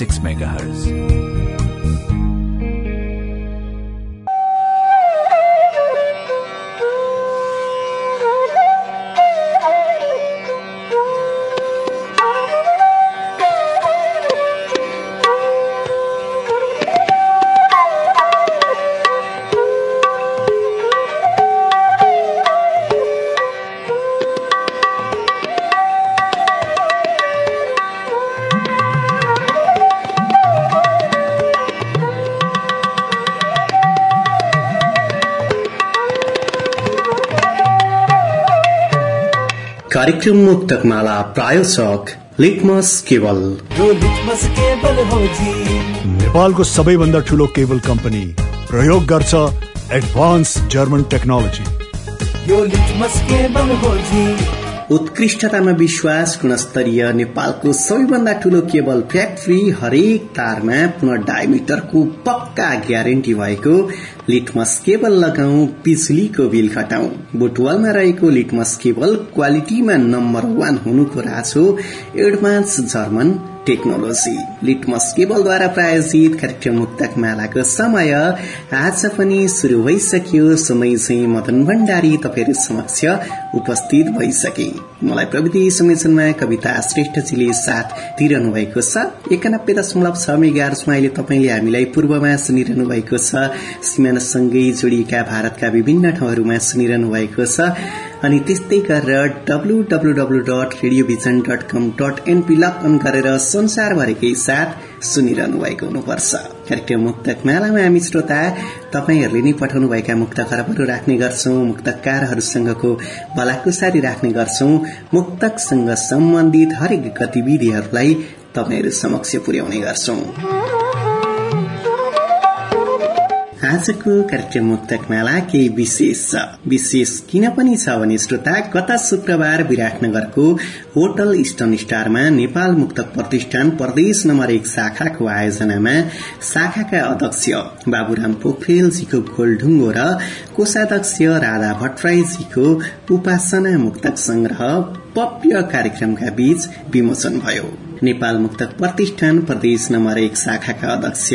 96 MHz. कार्यक्रम मुक्तकमाला प्रायोजक litmus cable नेपालको सबैभन्दा ठुलो केबल कम्पनी प्रयोग गर्छ एडभान्स जर्मन टेक्नोलोजी। यो लिटमस केबल हो उत्कृष्टतामा विश्वास गुणस्तरीय नेपालको सबैभन्दा ठूलो केबल फ्याक्ट्री हरेक तारमा पुनः डायमिटरको पक्का ग्यारेन्टी भएको लिटमस केबल लगाऊ बिजुलीको बिल घटाउ बुटवलमा रहेको लिटमस केबल क्वालिटीमा नम्बर वान हुनुको राज हो एडभान्स जर्मन टेक्नोलोजी। लिटमस केबलद्वारा प्रायोजित कार्यक्रम मुक्तक मालाको समय आज पनि शुरू भइसक्यो। समय चाहिँ मदन भण्डारी तपाईँहरू समक्ष उपस्थित भइसके। मलाई प्रविधि संयोजनमा कविता श्रेष्ठजीले साथ दिइरहनु भएको छ। एकानब्बे दशमलव छ मेगार्समा अहिले तपाईँले हामीलाई पूर्वमा सुनिरहनु भएको छ सिमानासँगै जोडिएका भारतका विभिन्न ठाउँहरूमा सुनिरहनु भएको छ। अनि त्यस्तै गरेर W W W dot radio vision dot com dot NP log on गरेर संसारभरिकै साथ सुनिरहनु भएको हुनुपर्छ। कार्यक्रम मुक्तक मालामा हामी श्रोता तपाईँहरूले नै पठाउनुभएका मुक्त खरबहरू राख्ने गर्छौं मुक्तकारहरूसँगको भलाकुसारी राख्ने गर्छौं मुक्तकसँग सम्बन्धित हरेक गतिविधिहरूलाई तपाईँहरू समक्ष पुर्याउने गर्छौं। आजको कार्यक्रम मुक्तक माला केही विशेष छ। विशेष किन पनि छ भने श्रोता गत शुक्रबार विराटनगरको होटल इस्टर्न स्टारमा नेपाल मुक्तक प्रतिष्ठान प्रदेश नम्बर एक शाखाको आयोजनामा शाखाका अध्यक्ष बाबुराम पोखरेलजीको गोलढुङ्गो र कोषाध्यक्ष राधा भट्टराईजीको उपासना मुक्तक संग्रह भव्य कार्यक्रमका बीच विमोचन भयो। नेपाल मुक्तक प्रतिष्ठान प्रदेश नम्बर एक शाखाका अध्यक्ष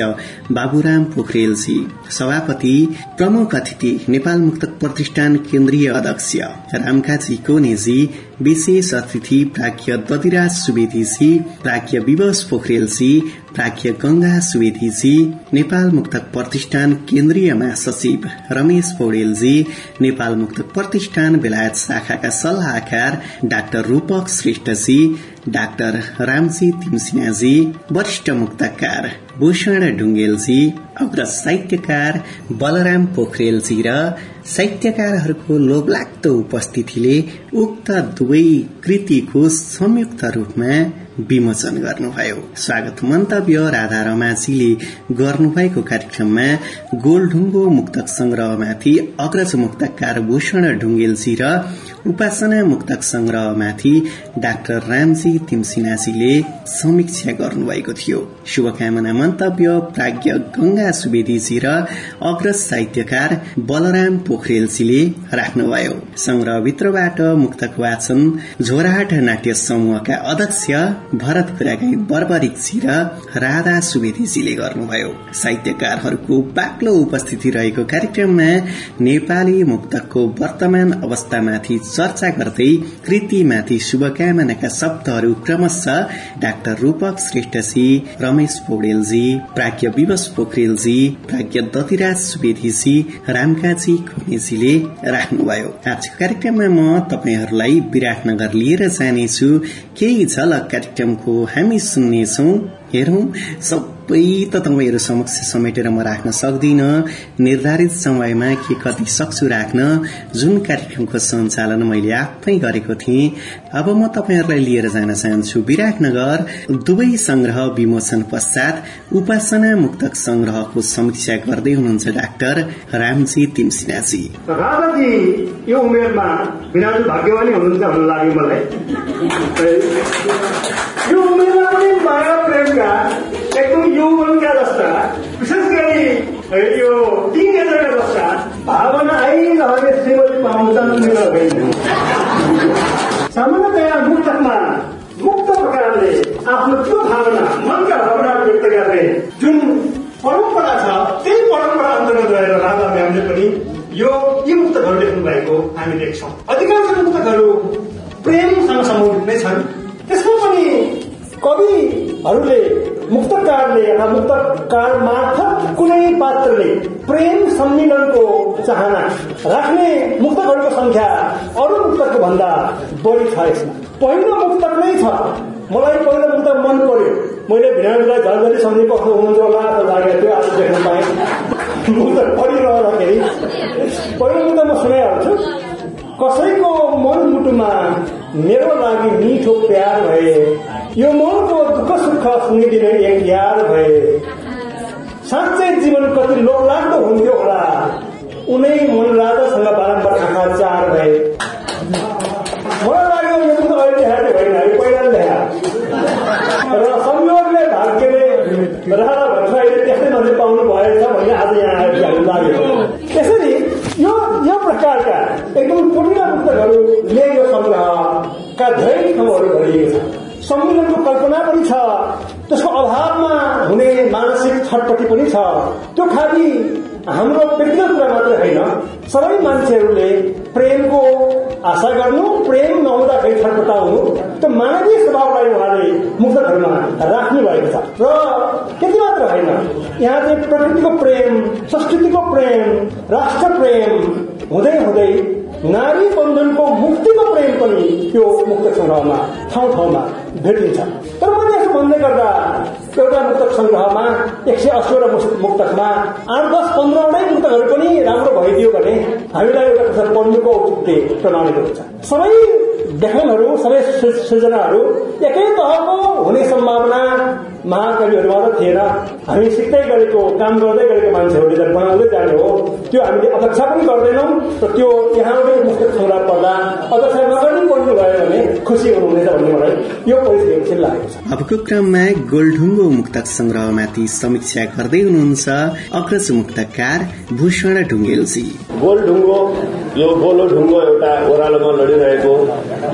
बाबुराम पोखरेलजी सभापति प्रमुख अतिथि नेपाल मुक्तक प्रतिष्ठान केन्द्रीय अध्यक्ष रामकाजी कोनेजी विशेष अतिथि प्राज्ञ दधिराज सुवेदीजी प्राज्ञ विवश पोखरेलजी प्राज्ञ गंगा सुवेदीजी नेपाल मुक्तक प्रतिष्ठान केन्द्रीय महासचिव रमेश पौडेलजी नेपाल मुक्तक प्रतिष्ठान बेलायत शाखाका सल्लाहकार डाक्टर रूपक श्रेष्ठजी डाक्टर रामजी तिमसिनाजी वरिष्ठ मुक्तकार। भूषण ढुङ्गेलजी अग्र साहित्यकार बलराम पोखरेलजी र साहित्यकारहरूको लोभलाग्दो उपस्थितिले उक्त दुवै कृतिको संयुक्त रूपमा विमोचन गर्नुभयो। स्वागत मन्तव्य राधा रमाजीले गर्नुभएको कार्यक्रममा गोलढुङ्गो मुक्तक संग्रहमाथि अग्रज मुक्तकार भूषण ढुङ्गेलजी र उपासना मुक्तक संग्रहमाथि डाक्टर रामजी तिमसिनाजीले समीक्षा गर्नुभएको थियो। शुभकामना मन्तव्य प्राज्ञ गंगा सुवेदीजी र अग्रज साहित्यकार बलराम पोखरेलजीले राख्नुभयो। संग्रहभित्रबाट मुक्तक वाचन झोराहाट नाट्य समूहका अध्यक्ष भरत कुरागाई बर्बरिकजी र राधा सुवेदीजीले गर्नुभयो। साहित्यकारहरूको बाक्लो उपस्थिति रहेको कार्यक्रममा नेपाली मुक्तकको वर्तमान अवस्थामाथि चर्चा गर्दै कृतिमाथि शुभकामनाका शब्दहरू क्रमशः डाक्टर रूपक श्रेष्ठजी रमेश पौडेलजी प्राज्ञ विवश पोखरेलजी प्राज्ञ दतिराज सुवेदीजी रामकाजी खुनेजीले राख्नुभयो। आजको कार्यक्रममा म तपाईँहरूलाई विराटनगर लिएर जानेछु। केही झलक कार्यक्रमको हामी सुन्नेछौ हेरौं सबै त तपाईँहरू समक्ष समेटेर म राख्न सक्दिनँ। निर्धारित समयमा के कति सक्छु राख्न जुन कार्यक्रमको सञ्चालन मैले आफै गरेको थिएँ। अब म तपाईँहरूलाई लिएर जान चाहन्छु विराटनगर दुवै संग्रह विमोचन पश्चात उपासना मुक्तक संग्रहको समीक्षा गर्दै हुनुहुन्छ डाक्टर रामजी तिमसिनाजी। उमेरमा भाग्यवानी हुनुहुन्छ यो उमेरमा पनि माया प्रेमका एकदम यौवनका जस्ता विशेष गरी यो तिन एजरका जस्ता भावना आइरहने श्रीमती पाउँछन् मेरो सामान्यतया मुक्तकमा मुक्त प्रकारले आफ्नो त्यो भावना मनका भावना व्यक्त गर्ने जुन परम्परा छ त्यही परम्परा अन्तर्गत रहेर राजा म्यामले पनि यो यी मुक्तकहरू लेख्नु भएको हामी देख्छौँ अधिकांश मुक्तकहरू मुक्तकार मार्फत कुनै पात्रले प्रेम सम्मिलनको चाहना राख्ने मुक्तकहरूको संख्या अरू मुक्तकको भन्दा बढी छ यसमा। पहिलो मुक्तक नै छ। मलाई पहिलो मुक्तक मन पर्यो। मैले भिनाजुलाई झलझली सम्झे कस्तो हुनुहुन्छ होला लागेको थियो आज देख्न पाएँ। मुक्तक पढिरहँदाखेरि पहिलो मुक्तक म सुनाइहाल्छु। कसैको मन मुटुमा मेरो लागि मिठो प्यार भए यो मनको दुःख सुख सुनिदिने एक याद भए साँच्चै जीवन कति लोकलाग्दो हुन्थ्यो होला उनै मन राजासँग बारम्बार आँखा चार भए मलाई लाग्यो यो त अहिले देखाएको होइन र संयोगले भाग्यले राजा भन्छ अहिले त्यस्तै मान्छे पाउनु भएछ भन्ने आज यहाँ आएर हामी लाग्यो त्यसरी यो यो प्रकारका एकदम कुटिला पुस्तकहरू लिएको सङ्ग्रहका धेरै ठाउँहरू भरिएको छ सम्मेलनको कल्पना पनि छ त्यसको अभावमा हुने मानसिक छटपट्टि पनि छ। त्यो खालि हाम्रो व्यक्तिगत कुरा मात्र होइन सबै मान्छेहरूले प्रेमको आशा गर्नु प्रेम नहुँदाखेरि छटपटाउनु त्यो मानवीय स्वभावलाई उहाँले मुक्तहरूमा राख्नु भएको छ। र त्यति मात्र होइन यहाँ चाहिँ प्रकृतिको प्रेम संस्कृतिको प्रेम राष्ट्र प्रेम हुँदै हुँदै नारी बन्धनको मुक्तिको प्रेम पनि त्यो मुक्त सङ्ग्रहमा ठाउँ ठाउँमा भेटिन्छ। तर मैले भन्दै गर्दा एउटा मुक्तक सङ्ग्रहमा एक सय अस्सीवटा मुक्तकमा आठ दस पन्ध्रवटै मुक्तकहरू पनि राम्रो भइदियो भने हामीलाई एउटा कसरी पढ्नुको औचित्य प्रमाणित हुन्छ। सबै लेखनहरू सबै सृजनाहरू एकै तहको हुने सम्भावना महाकविहरूमा त थिएन। हामी सिक्दै गरेको काम गर्दै गरेको मान्छेहरूले त बनाउँदै जाने हो त्यो हामीले अपेक्षा पनि गर्दैनौँ र त्यो यहाँबाट मुक्तक सङ्ग्रह पढ्दा अपेक्षा नगर्ने पढ्नु भयो भने खुसी हुनुहुनेछ भन्ने मलाई यो परिस्थिति लागेको छ। अबको क्रममा गोलढुङ्गो मुक्तक संग्रहमाथि समीक्षा गर्दै हुनुहुन्छ अग्रज मुक्तकार भूषण ढुङ्गेलजी। गोलढुङ्गो यो गोलो ढुङ्गो एउटा ओह्रालोमा लडिरहेको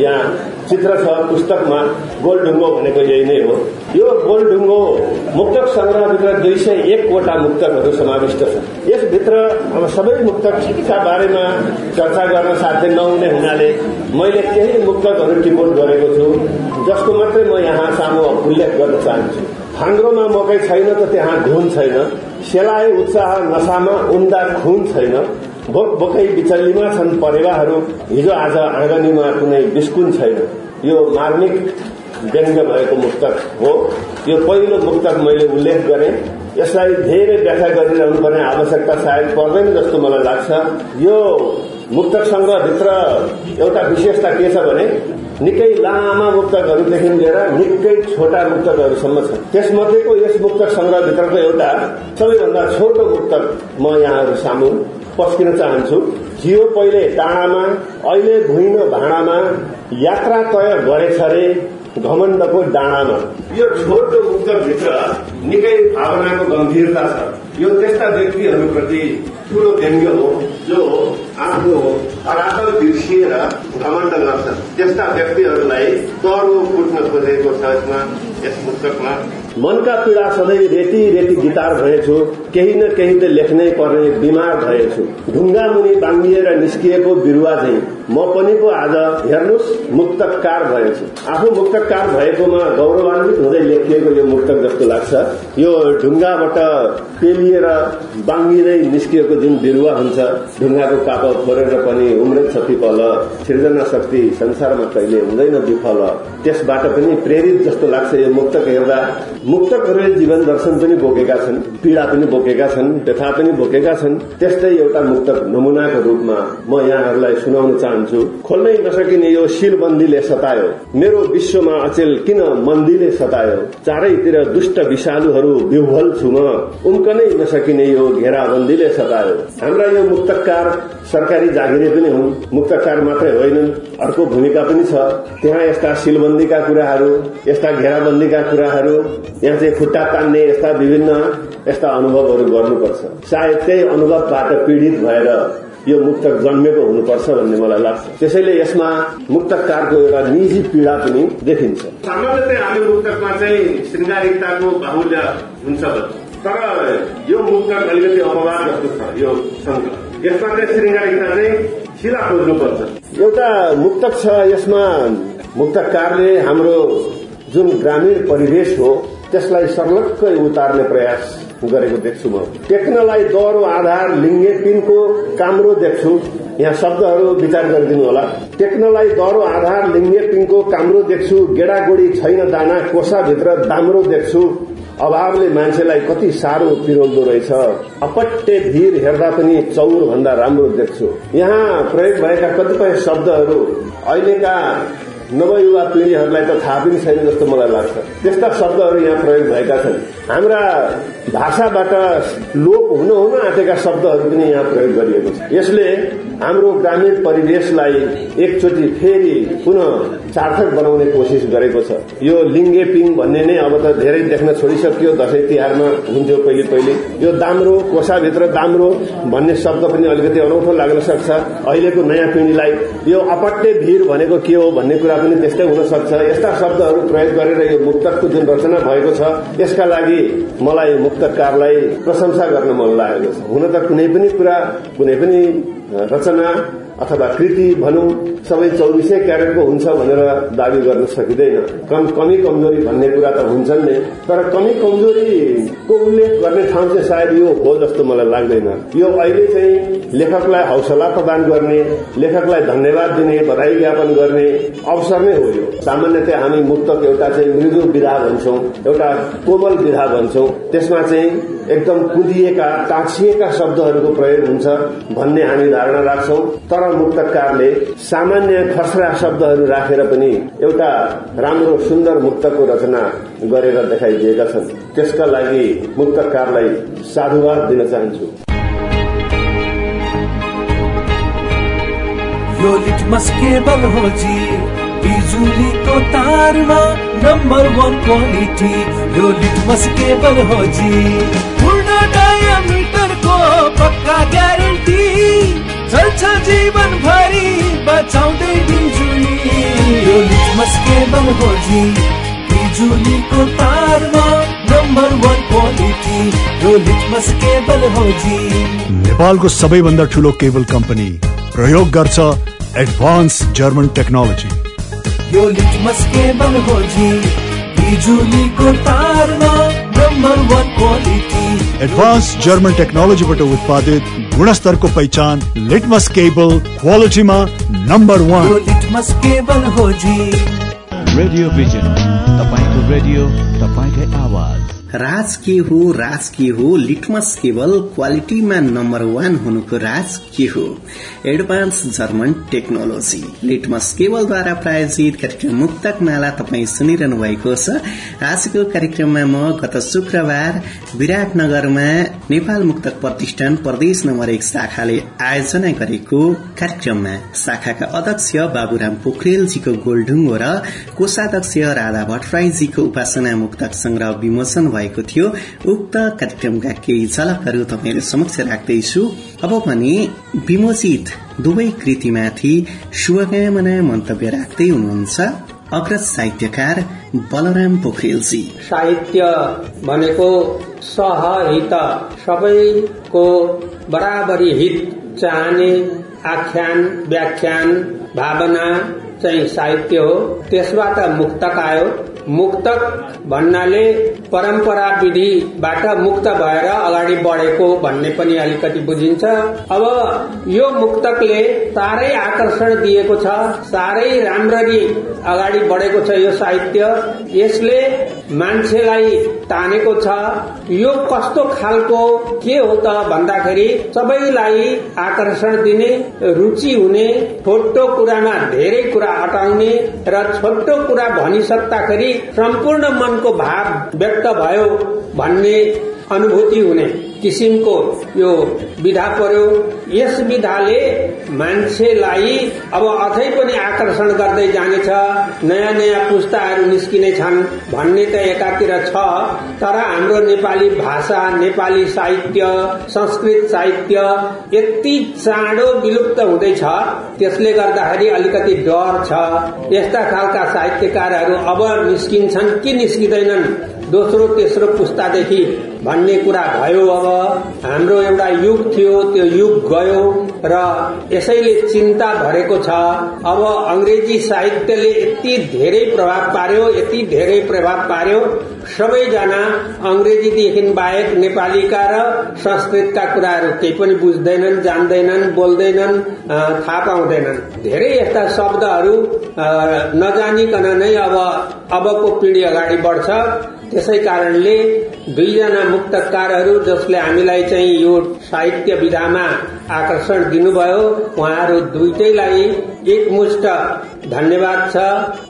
यहाँ चित्र छ पुस्तकमा गोलढुङ्गो भनेको यही नै हो। यो गोलढुङ्गो मुक्तक संग्रहभित्र दुई सय एकवटा मुक्तकहरू समाविष्ट छ यसभित्र अब सबै मुक्तकका बारेमा चर्चा गर्न साध्य नहुने हुनाले मैले केही मुक्तकहरू टिपोट गरेको छु जसको मात्रै म यहाँ सामु उल्लेख गर्न चाहन्छु। फाङ्ग्रोमा मकै छैन त त्यहाँ घुन छैन। सेलाए उत्साह नसामा उन्दा खुन छैन। बोक बोकै बिचल्लीमा छन् परेवाहरू। हिजो आज आँगनीमा कुनै बिस्कुन छैन। यो मार्मिक व्यङ्ग्य भएको मुक्तक हो। यो पहिलो मुक्तक मैले उल्लेख गरेँ। यसलाई धेरै व्याख्या गरिरहनु पर्ने आवश्यकता सायद पर्दैन जस्तो मलाई लाग्छ। यो मुक्तक संग्रहभित्र एउटा विशेषता के छ भने निकै लामा मुक्तकहरूदेखि लिएर निकै छोटा मुक्तकहरूसम्म छ। त्यसमध्येको यस मुक्तक संग्रहभित्रको एउटा सबैभन्दा छोटो मुक्तक म यहाँहरू सामु पस्किन चाहन्छु। जियो पहिले टाढामा अहिले भुइँन भाँडामा यात्रा तय गरेछ रे घमण्डको डाँडामा। यो छोटो मुक्तभित्र निकै भावनाको गम्भीरता छ। यो त्यस्ता व्यक्तिहरूप्रति ठूलो व्यङ्ग्य हो जो आफ्नो धरातल बिर्सिएर घमण्ड गर्छन्। त्यस्ता व्यक्तिहरूलाई तरो फुट्न खोजेको छ यसमा यस पुस्तकमा। मनका पीडा सधैँ रेती रेती गिटार भएछु केही न केही त लेख्नै पर्ने बिमार भएछु। ढुङ्गा मुनि बाङ्गिएर निस्किएको बिरुवा चाहिँ म पनि पो आज हेर्नुहोस् मुक्तकार भएछु। आफू मुक्तकार भएकोमा गौरवान्वित हुँदै लेखिएको यो मुक्तक जस्तो लाग्छ। यो ढुङ्गाबाट पेलिएर बाङ्गिँदै निस्किएको जुन बिरुवा हुन्छ ढुङ्गाको काप फोरेर पनि उम्रेछ पिपल सृजना शक्ति संसारमा कहिले हुँदैन विफल। त्यसबाट पनि प्रेरित जस्तो लाग्छ यो मुक्तक हेर्दा मुक्तकहरूले जीवन दर्शन पनि बोकेका छन् पीड़ा पनि बोकेका छन् व्यथा पनि बोकेका छन्। त्यस्तै एउटा मुक्तक नमूनाको रूपमा म यहाँहरूलाई सुनाउन चाहन्छु। खोल्नै नसकिने यो शिरबन्दीले सतायो। मेरो विश्वमा अचेल किन मन्दीले सतायो? चारैतिर दुष्ट विषालुहरू विह्वल छु म। उम्कनै नसकिने यो घेराबन्दीले सतायो। हाम्रा यो मुक्तकार सरकारी जागिरे पनि हुन्। मुक्तकार मात्रै होइनन्। अर्को भूमिका पनि छ। त्यहाँ यस्ता सिलबन्दीका कुराहरू यस्ता घेराबन्दीका कुराहरू यहाँ चाहिँ खुट्टा तान्ने यस्ता विभिन्न यस्ता अनुभवहरू गर्नुपर्छ। सायद त्यही अनुभवबाट पीड़ित भएर यो मुक्तक जन्मेको हुनुपर्छ भन्ने मलाई लाग्छ। त्यसैले यसमा मुक्तकारको एउटा निजी पीड़ा पनि देखिन्छ। सामान्यतः हामी मुक्तकमा चाहिँ श्रृङ्गारिकताको बाहुल्य हुन्छ तर यो मुक्तक अलिकति अपवाद जस्तो छ यो यसमा चाहिँ श्रृङ्गारिकता चाहिँ सिधा खोज्नुपर्छ। एउटा मुक्तक छ यसमा मुक्तकारले हाम्रो जुन ग्रामीण परिवेश हो त्यसलाई सर्लक्कै उतार्ने प्रयास गरेको देख्छु म। टेक्नलाई दह्रो आधार लिङ्गे पिनको काम्रो देख्छु। यहाँ शब्दहरू विचार गरिदिनु होला। टेक्नलाई दह्रो आधार लिङ्गे पिनको काम्रो देख्छु। गेडागोडी छैन दाना कोसाभित्र दाम्रो देख्छु। अभावले मान्छेलाई कति साह्रो पिरोल्दो रहेछ। अपट्टे भीर हेर्दा पनि चौर भन्दा राम्रो देख्छु। यहाँ प्रयोग भएका कतिपय शब्दहरू अहिलेका नवयुवा पिढ़ीहरूलाई त थाहा पनि छैन जस्तो मलाई लाग्छ। त्यस्ता शब्दहरू यहाँ प्रयोग भएका छन्। हाम्रा भाषाबाट लोप हुन हुन आँटेका शब्दहरू पनि यहाँ प्रयोग गरिएको छ। यसले हाम्रो ग्रामीण परिवेशलाई एकचोटि फेरि पुनः सार्थक बनाउने कोसिस गरेको छ। यो लिङ्गे पिङ भन्ने नै अब त धेरै देख्न छोडिसकियो दशैं तिहारमा हुन्थ्यो पहिले पहिले। यो दाम्रो कोसाभित्र दाम्रो भन्ने शब्द पनि अलिकति अनौठो लाग्न सक्छ। अहिलेको नयाँ पिँढीलाई यो अपट्टे भीर भनेको के हो भन्ने कुरा पनि त्यस्तै हुन सक्छ यस्ता शब्दहरू प्रयोग गरेर यो मुक्तकको जुन रचना भएको छ यसका लागि मलाई मुक्तकारलाई प्रशंसा गर्न मन लागेको छ। हुन त कुनै पनि कुरा कुनै पनि रचना अथवा कृति भनौं सबै चौबिसै क्यारेटको हुन्छ भनेर दावी गर्न सकिँदैन। कम कमी कमजोरी भन्ने कुरा त हुन्छन् नै तर कमी कमजोरीको उल्लेख गर्ने ठाउँ चाहिँ सायद यो हो जस्तो मलाई लाग्दैन। यो अहिले चाहिँ लेखकलाई हौसला प्रदान गर्ने लेखकलाई धन्यवाद दिने बधाई ज्ञापन गर्ने अवसर नै हो यो। सामान्यतया हामी मुक्तक एउटा चाहिँ मृदु विधा भन्छौं एउटा कोमल विधा भन्छौं। त्यसमा चाहिँ एकदम कुदिएका टाँसिएका शब्दहरूको प्रयोग हुन्छ भन्ने हामी धारणा राख्छौं। तर मुक्तकारले सामान्य खसरा शब्दहरू राखेर पनि एउटा राम्रो सुन्दर मुक्तको रचना गरेर देखाइदिएका छन्। त्यसका लागि मुक्तकारलाई साधुवाद दिन चाहन्छु। यो लिटमस केबल हो जी बिजुलीको तारमा नम्बर वान क्वालिटी यो लिटमस केबल हो जी पूर्ण डायामिटरको पक्का ग्यारेन्टी चल्छ जीवन भरि बचाउँदै बिजुली। यो लिटमस केबल हो जी बिजुलीको तारमा नम्बर वान क्वालिटी यो लिटमस केबल हो जी नेपालको सबैभन्दा ठुलो केबल कम्पनी प्रयोग गर्छ एडभान्स जर्मन टेक्नोलोजी यो लिटमस केबल हो जी बिजुलीको तारमा number one quality advance German टेक्नोलोजीबाट उत्पादित गुणस्तरको पहचान लिटमस केबल क्वालिटी में नंबर वन। लिटमस केबल हो जी। रेडियो भिजन तपाईँको रेडियो तपाईँकै आवाज़। राज के हो राज के हो लिटमस केवल क्वालिटीमा नम्बर वान हुनुको राज के हो। Advance German technology. लिटमस केवलद्वारा प्रायोजित कार्यक्रम मुक्तक माला तपाईँ सुनिरहनु भएको छ। आजको कार्यक्रममा म गत शुक्रबार विराटनगरमा नेपाल मुक्तक प्रतिष्ठान प्रदेश नम्बर एक शाखाले आयोजना गरेको कार्यक्रममा शाखाका अध्यक्ष बाबुराम पोखरेलजीको गोलढुङ्गो र कोषाध्यक्ष राधा भट्टराईजीको उपासना मुक्तक संग्रह विमोचन भएको थियो। उक्त कार्यक्रमका केही झलकहरू तपाईँहरू समक्ष राख्दैछु। अब भने विमोचित दुवै कृतिमाथि शुभकामना मन्तव्य राख्दै हुनुहुन्छ अग्रज साहित्यकार बलराम पोखरेलजी। साहित्य भनेको सहहित सबैको बराबरी हित चाहने आख्यान व्याख्यान भावना चाहिँ साहित्य हो। त्यसबाट मुक्तक आयो मुक्तक भन्नाले परम्परा विधिबाट मुक्त भएर अगाडि बढेको भन्ने पनि अलिकति बुझिन्छ। अब यो मुक्तकले साह्रै आकर्षण दिएको छ साह्रै राम्ररी अगाडि बढेको छ यो साहित्य। यसले मान्छेलाई तानेको छ। यो कस्तो खालको के हो त भन्दाखेरि सबैलाई आकर्षण दिने रुचि हुने छोटो कुरामा धेरै कुरा अटाउने र छोटो कुरा भनिसक्दाखेरि सम्पूर्ण मनको भाव व्यक्त भयो भन्ने अनुभूति हुने किसिमको यो विधा पर्यो। यस विधाले मान्छेलाई अब अझै पनि आकर्षण गर्दै जानेछ नयाँ नयाँ पुस्ताहरू निस्किने छन् भन्ने त एकातिर छ तर हाम्रो नेपाली भाषा नेपाली साहित्य संस्कृत साहित्य यति चाँडो विलुप्त हुँदैछ त्यसले गर्दाखेरि अलिकति डर छ। यस्ता खालका साहित्यकारहरू अब निस्किन्छन् कि निस्किँदैनन्? दोस्रो तेस्रो पुस्तादेखि भन्ने कुरा भयो अब। हाम्रो एउटा युग थियो त्यो युग गयो र यसैले चिन्ता भरेको छ। अब अंग्रेजी साहित्यले यति धेरै प्रभाव पार्यो यति धेरै प्रभाव पार्यो। सबैजना अंग्रेजीदेखि बाहेक नेपालीका र संस्कृतका कुराहरू केही पनि बुझ्दैनन् जान्दैनन् बोल्दैनन् थाहा पाउँदैनन्। धेरै यस्ता शब्दहरू नजानिकन नै अब अबको पिढ़ी अगाडि बढ्छ। त्यसै कारणले दुईजना मुक्तकारहरू जसले हामीलाई चाहिँ यो साहित्य विधामा आकर्षण दिनुभयो उहाँहरू दुइटैलाई एकमुष्ट धन्यवाद छ।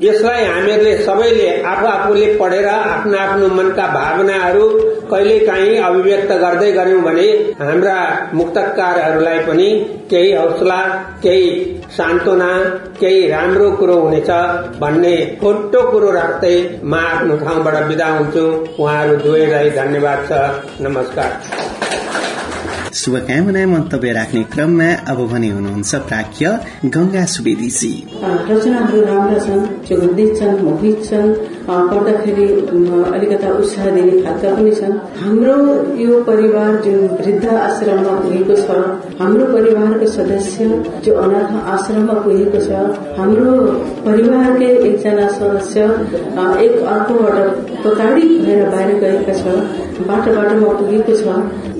यसलाई हामीहरूले सबैले आफू आफूले पढेर आफ्नो आफ्नो मनका भावनाहरू कहिले काहीँ अभिव्यक्त गर्दै गर्यौं भने हाम्रा मुक्तकारहरूलाई पनि केही हौसला केही सान्त्वना केही राम्रो कुरो हुनेछ भन्ने छोटो कुरो राख्दै म आफ्नो ठाउँबाट विदा हुन्छु उहाँहरू दुवैलाई धन्यवाद छ नमस्कार शुभकामना मन्तव्य राख्ने क्रममा अब भने हुनुहुन्छ प्राख्य गंगा सुवेदीजी। रचनाहरू राम्रा छन् सुगन्धित छन् मोहित छन् पढ्दाखेरि अलिकता उत्साह दिने खालका पनि छन्। हाम्रो यो परिवार जुन वृद्ध आश्रममा पुगेको छ हाम्रो परिवारको सदस्य जो अनाथ आश्रममा पुगेको छ हाम्रो परिवारकै एकजना सदस्य एक अर्कोबाट प्रताडित भएर बाहिर गएका छ। बाटो बाटोमा पुगेको छ।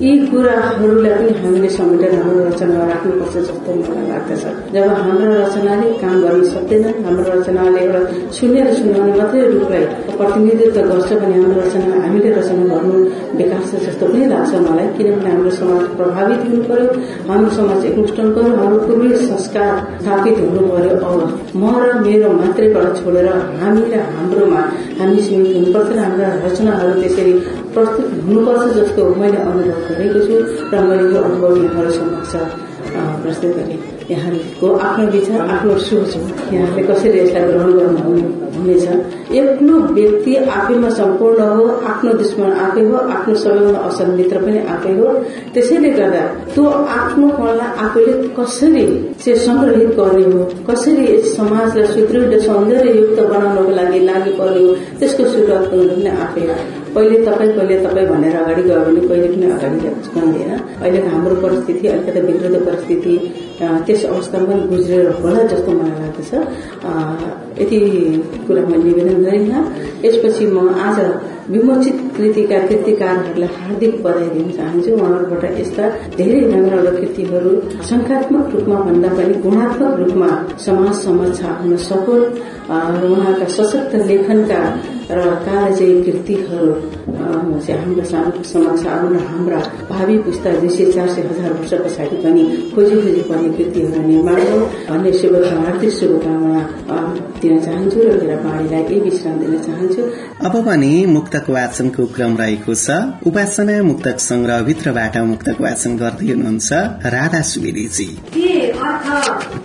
यी कुराहरूलाई पनि हामीले समेटेर हाम्रो रचनामा राख्नुपर्छ जस्तो मलाई लाग्दछ। जब हाम्रो रचनाले काम गर्न सक्दैन हाम्रो रचनाले एउटा सुनेर सुनाउने मात्रै रूपलाई प्रतिनिधित्व गर्छ भने हाम्रो रचना हामीले रचना गर्नु बेकार छ जस्तो पनि लाग्छ मलाई। किनभने हाम्रो समाज प्रभावित हुनु पर्यो हाम्रो समाज एकमुष्ट हुनु पर्यो हाम्रो पूर्वीय संस्कार स्थापित हुनु पर्यो अब म र मेरो मात्रैबाट छोडेर हामी र हाम्रोमा हामी हुनुपर्छ र हाम्रा रचनाहरू त्यसरी प्रस्तुत हुनुपर्छ जस्तो मैले अनुभव गरेको छु र मैले यो अनुभव यहाँहरू समक्ष प्रस्तुत गरेँ। यहाँहरूको आफ्नो विचार आफ्नो सोच यहाँले कसरी यसलाई ग्रहण गर्नु हुनेछ। एक्लो व्यक्ति आफैमा सम्पूर्ण हो आफ्नो दुश्मन आफै हो आफ्नो सबैभन्दा असल मित्र पनि आफै हो। त्यसैले गर्दा त्यो आफ्नोपनलाई आफैले कसरी संग्रहित गर्ने हो कसरी समाजलाई सुदृढ सौन्दर्ययुक्त बनाउनको लागि लागि पर्ने हो त्यसको सुरुवात गर्नु पनि आफै हो। पहिले तपाईँ कहिले तपाईँ भनेर अगाडि गयो भने कहिले पनि अगाडि जाँदैन अहिलेको हाम्रो परिस्थिति अलिकति बिग्रदो परिस्थिति। त्यस अवस्थामा गुज्रेर होला जस्तो मलाई लाग्दछ। यति कुरा मैले निवेदन गरिनँ। यसपछि म आज विमोचित कृतिका कृतिकारहरूलाई हार्दिक बधाई दिन चाहन्छु। उहाँहरूबाट यस्ता धेरै राम्रा राम्रा कृतिहरू संख्यात्मक रूपमा भन्दा पनि गुणात्मक रूपमा समाज समक्ष आउन सकोन् र उहाँका सशक्त लेखनका र कालजयी कृतिहरू चाहिँ समक्ष आउन हाम्रा भावी पुस्ता दुई सय चार सय हजार वर्ष पछाडि पनि खोजी खोजी पर्ने कृतिहरू निर्माण हो भन्ने शुभकामना हार्दिक शुभकामना दिन चाहन्छु र मेरा बाणीलाई यही विश्राम दिन चाहन्छु अब भने मुक्तक वाचनको क्रम रहेको छ उपासना मुक्तक संग्रहभित्रबाट मुक्तक वाचन गर्दै हुनुहुन्छ राधा सुवेदीजी के अर्थ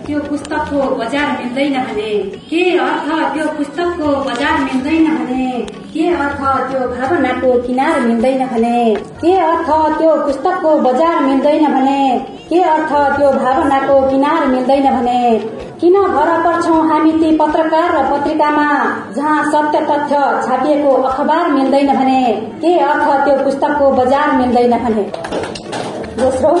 त्यो पुस्तकको बजार मिल्दैन भने के अर्थ त्यो पुस्तकको बजार मिल्दैन भने के अर्थ त्यो भावनाको किनार मिल्दैन भने? के अर्थ त्यो पुस्तकको बजार मिल्दैन भने? के अर्थ त्यो भावनाको किनार मिल्दैन भने? किन भर पर्छौ हामी ती पत्रकार र पत्रिकामा जहाँ सत्य तथ्य छापिएको अखबार मिल्दैन भने? के अर्थ त्यो पुस्तकको बजार मिल्दैन भने? दोस्रो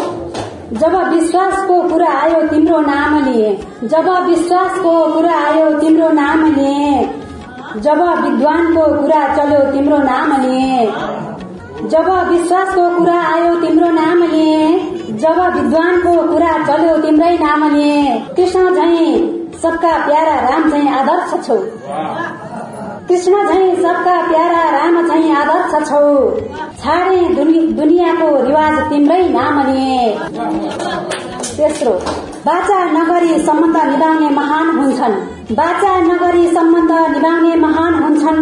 जब विश्वासको कुरा आयो तिम्रो नाम लिए जब विश्वासको कुरा आयो तिम्रो नाम लिए जब विद्वानको कुरा चल्यो तिम्रो नाम लिए जब विश्वासको कुरा आयो तिम्रो नाम लिए जब विद्वानको कुरा चल्यो तिम्रै नाम लिए कृष्ण झै सबका प्यारा राम झै आदर्श छौ। कृष्ण झै सबका प्यारा राम झै आदर्श छौ। छाडे दुनियाँको रिवाज तिम्रै नाम तेस्रो बाचा नगरी सम्बन्ध निभाउने महान हुन्छन्। बाचा नगरी सम्बन्ध निभाउने महान हुन्छन्।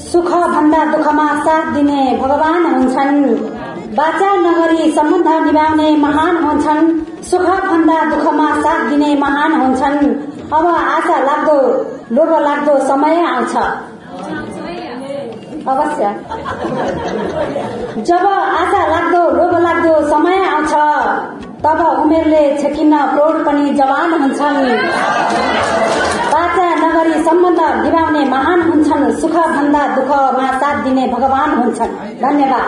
सुख भन्दा दुःखमा साथ दिने भगवान हुन्छन्। बाचा नगरी सम्बन्ध निभाउने महान हुन्छन्। सुख भन्दा दुःखमा साथ दिने महान हुन्छन्। अब आशा लाग्दो लोभ लाग्दो समय आउँछ। अवश्य। जब आशा लाग्दो लोभ लाग्दो समय आउँछ तब उमेरले छेकिन्न प्रौढ पनि जवान हुन्छन्। नगरी सम्बन्ध निभाउने महान हुन्छन्। सुख भन्दा दुःखमा साथ दिने भगवान हुन्छन्। धन्यवाद।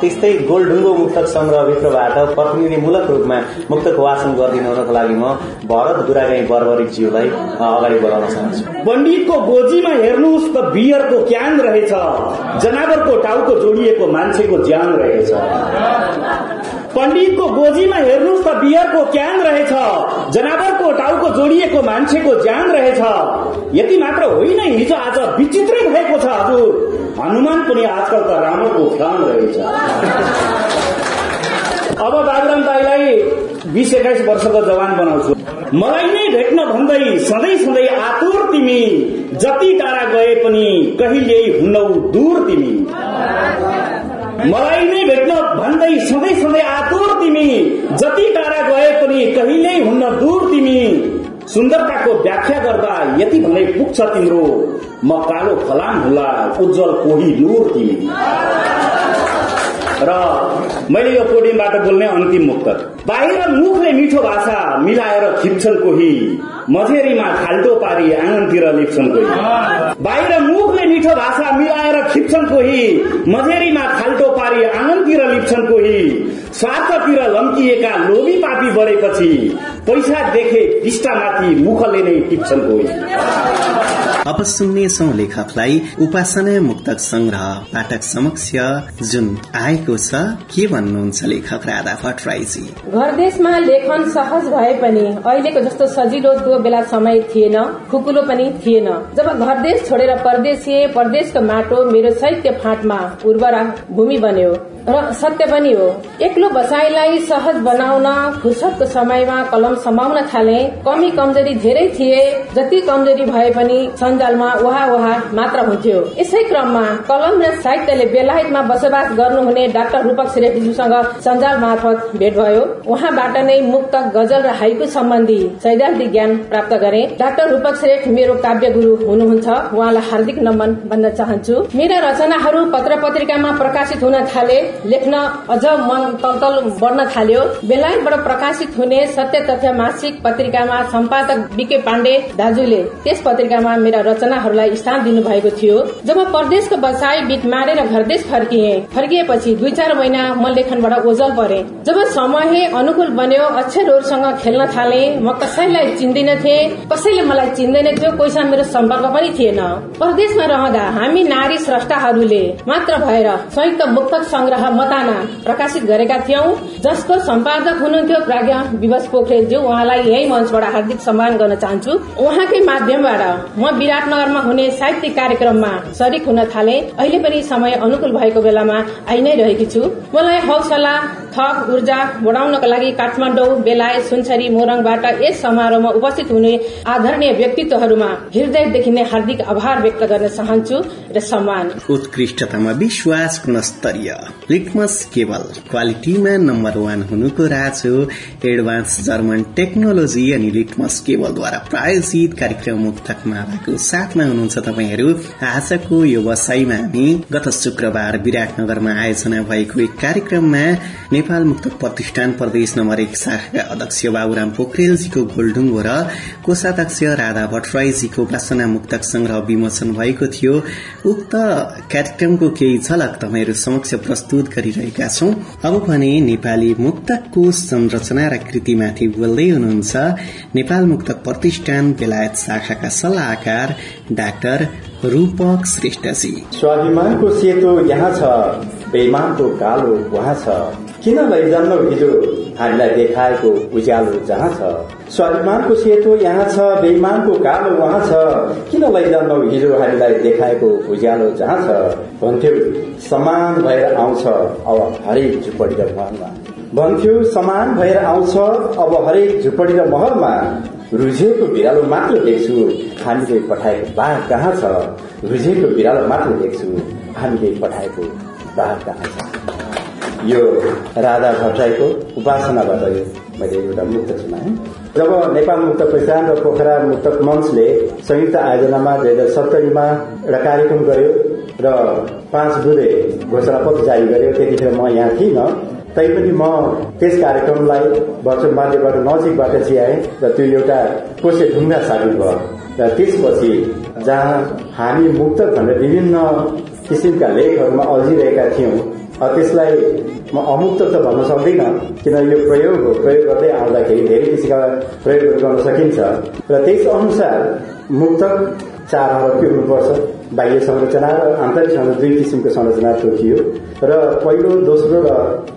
त्यस्तै गोलढुङ्गो मुक्तक संग्रहभित्रबाट प्रतिनिधिमूलक रूपमा मुक्तक वाचन गरिदिनुको लागि म भरत दुरागाई बर्बरिकज्यूलाई अगाडि बढाउन चाहन्छु। पण्डितको गोजीमा हेर्नुहोस् त बियरको क्यान रहेछ। जनावरको टाउको जोडिएको मान्छेको ज्यान रहेछ। पण्डितको गोजीमा हेर्नुहोस् त बियरको क्यान रहेछ। जनावरको टाउको जोडिएको मान्छेको ज्यान रहेछ। यति मात्र होइन हिजो आज विचित्रै भएको छ हजुर। हनुमान पनि आजकल त रामको फ्यान रहेछ। अब बाबुराम दाईलाई बिस एक्काइस वर्षको जवान बनाउँछु। मलाई नै भेट्न भन्दै सधैँ सधैँ आतुर तिमी जति टाढा गए पनि कहिले हुनौ दूर तिमी। मलाई नै भेट्न भन्दै सधैँ सधैँ आतुर तिमी जति टाढा गए पनि कहिल्यै हुन्न दूर तिमी। सुन्दरताको व्याख्या गर्दा यति भने पुग्छ तिम्रो म कालो फलाम होला उज्जवल कोही नूर तिमी। र मैले यो पोडियमबाट बोल्ने अन्तिम मुक्त बाहिर मुखले मिठो भाषा मिलाएर खिप्छन् कोही मझेरीमा खाल्टो पारी आँगनतिर लिप्छन् कोही। बाहिर मुखले मिठो भाषा मिलाएर खिप्छन् कोही। मझेरीमा खाल्टो पारी आँगनतिर लिप्छन् कोही। स्वार्थतिर लम्किएका लोभी पापी बढेपछि पैसा देखे टिस्टामाथि मुखले नै टिप्छन् कोही। अब सुन्नेछौ लेखकलाई उपासना मुक्तक संग्रह पाठक समक्ष जुन आएको छ के भन्नुहुन्छ लेखक राधा भट्टराईजी? घर देशमा लेखन सहज भए पनि अहिलेको जस्तो सजिलो त्यो बेला समय थिएन खुकुलो पनि थिएन। जब घर देश छोडेर परदेशिए परदेशको माटो मेरो साहित्य फाँटमा उर्वरा भूमि बन्यो र सत्य पनि हो। एक्लो बसाईलाई सहज बनाउन फुर्सदको समयमा कलम समाउन थाले। कमी कमजोरी धेरै थिए जति कमजोरी भए पनि सञ्जालमा वहा वहा मात्र हुन्थ्यो। यसै क्रममा कलम र साहित्यले बेलायतमा बसोबास गर्नुहुने डाक्टर रूपक श्रेष्ठज्यूसँग सञ्जाल मार्फत भेट भयो। उहाँबाट नै मुक्त गजल र हाइकु सम्बन्धी सैद्धान्तिक ज्ञान प्राप्त गरे। डाक्टर रूपक श्रेष्ठ मेरो काव्य गुरु हुनुहुन्छ। उहाँलाई हार्दिक नमन। भन्न चाहन्छु। मेरा रचनाहरू पत्र पत्रिकामा प्रकाशित हुन थाले लेख्न अझ मन तलतल बढ्न थाल्यो। बेलायतबाट प्रकाशित हुने सत्य तथ्य मासिक पत्रिकामा सम्पादक बीके पाण्डे दाजुले त्यस पत्रिकामा मेरा रचनाहरूलाई स्थान दिनुभएको थियो। जब परदेशको बसाई बिट मारेर घरदेश फर्किए फर्किएपछि दुई चार महिना म लेखनबाट ओझल परे। जब समय अनुकूल बन्यो अक्षरहरूसँग खेल्न थाले। म कसैलाई चिन्दिन थिए कसैले मलाई चिन्दैन थियो कोहीसँग मेरो सम्पर्क पनि थिएन। परदेशमा रहँदा हामी नारी स्रष्टाहरूले मात्र भएर संयुक्त मुक्तक संग्रह मताना प्रकाशित गरेका थियौं। जसको सम्पादक हुनुहुन्थ्यो प्राज्ञ विवश पोखरेलज्यू। उहाँलाई यही मञ्चबाट हार्दिक सम्मान गर्न चाहन्छु। उहाँकै माध्यमबाट म विराटनगरमा हुने साहित्यिक कार्यक्रममा सरिक हुन थाले। अहिले पनि समय अनुकूल भएको बेलामा आइ नै रहेकी छु। मलाई हौसला थप ऊर्जा बढाउनको लागि काठमाडौँ बेलायत सुनसरी मोरङबाट यस समारोहमा उपस्थित हुने आदरणीय व्यक्तित्वहरूमा हृदयदेखि नै हार्दिक आभार व्यक्त गर्न चाहन्छु। र सम्मान उत्कृष्टतामा विश्वास गुणस्तरीय। लिटमस केबल क्वालिटीमा नम्बर वान हुनुको राज हो। एडभान्स जर्मन टेक्नोलोजी अनि लिटमस केबलद्वारा प्रायोजित कार्यक्रम मुक्तक मालाको साथमा हुनुहुन्छ तपाईँहरू। आजको यो वसाईमा हामी गत शुक्रबार विराटनगरमा आयोजना भएको एक कार्यक्रममा नेपाल मुक्तक प्रतिष्ठान प्रदेश नम्बर एक शाखाका अध्यक्ष बाबुराम पोखरेलजीको गोलडुङ्गो र कोषाध्यक्ष राधा भट्टराईजीको उपासना मुक्तक संग्रह विमोचन भएको थियो। उक्त कार्यक्रमको केही झलक तपाईँहरू समक्ष प्रस्तुत गरिरहेका छौं। अब भने नेपाली मुक्तकको संरचना र कृतिमाथि बोल्दै हुनुहुन्छ नेपाल मुक्तक प्रतिष्ठान बेलायत शाखाका सल्लाहकार डाक्टर रूपक श्रेष्ठजी। स्वाभिमानको सेतो यहाँ छ बेमानको कालो वहाँ छ। किन लैजान्न हिजो? हामीलाई देखाएको उज्यालो जहाँ छ। स्वाभिमानको सेतो यहाँ छ बेइमानको कालो वहाँ छ। किन लैजान्नौ हिजो हामीलाई देखाएको उज्यालो जहाँ छ? भन्थ्यौ समान भएर आउँछ अब हरेक झुपडी र महलमा। भन्थ्यो समान भएर आउँछ अब हरेक झुपडी र महलमा। रुझेको बिरालो मात्र देख्छु हामीले पठाएको बाघ कहाँ छ? रुझेको बिरालो मात्र देख्छु हामीले पठाएको बाघ कहाँ छ? यो राधा भट्टराईको उपासनाबाट यो मैले एउटा मुक्त सुनाएँ जब नेपाल मुक्त प्रतिष्ठान र पोखरा मुक्तक मञ्चले संयुक्त आयोजनामा दुई हजार सत्तरीमा एउटा कार्यक्रम गर्यो र पाँच बुधे घोषणापत्र जारी गर्यो त्यतिखेर म यहाँ थिइनँ तैपनि म त्यस कार्यक्रमलाई वर्चुअल माध्यमबाट नजिकबाट चियाएँ र त्यो एउटा कोसे ढुङ्गा साबित भयो। र त्यसपछि जहाँ हामी मुक्त भनेर विभिन्न किसिमका लेखहरूमा अल्झिरहेका थियौँ त्यसलाई म अमुक्त त भन्न सक्दिनँ किन यो प्रयोग हो। प्रयोग गर्दै आउँदाखेरि धेरै किसिमका प्रयोगहरू गर्न सकिन्छ। र त्यस अनुसार मुक्त चार हरफी हुनुपर्छ? बाह्य संरचना र आन्तरिक संरचना दुई किसिमको संरचना तोकियो र पहिलो दोस्रो र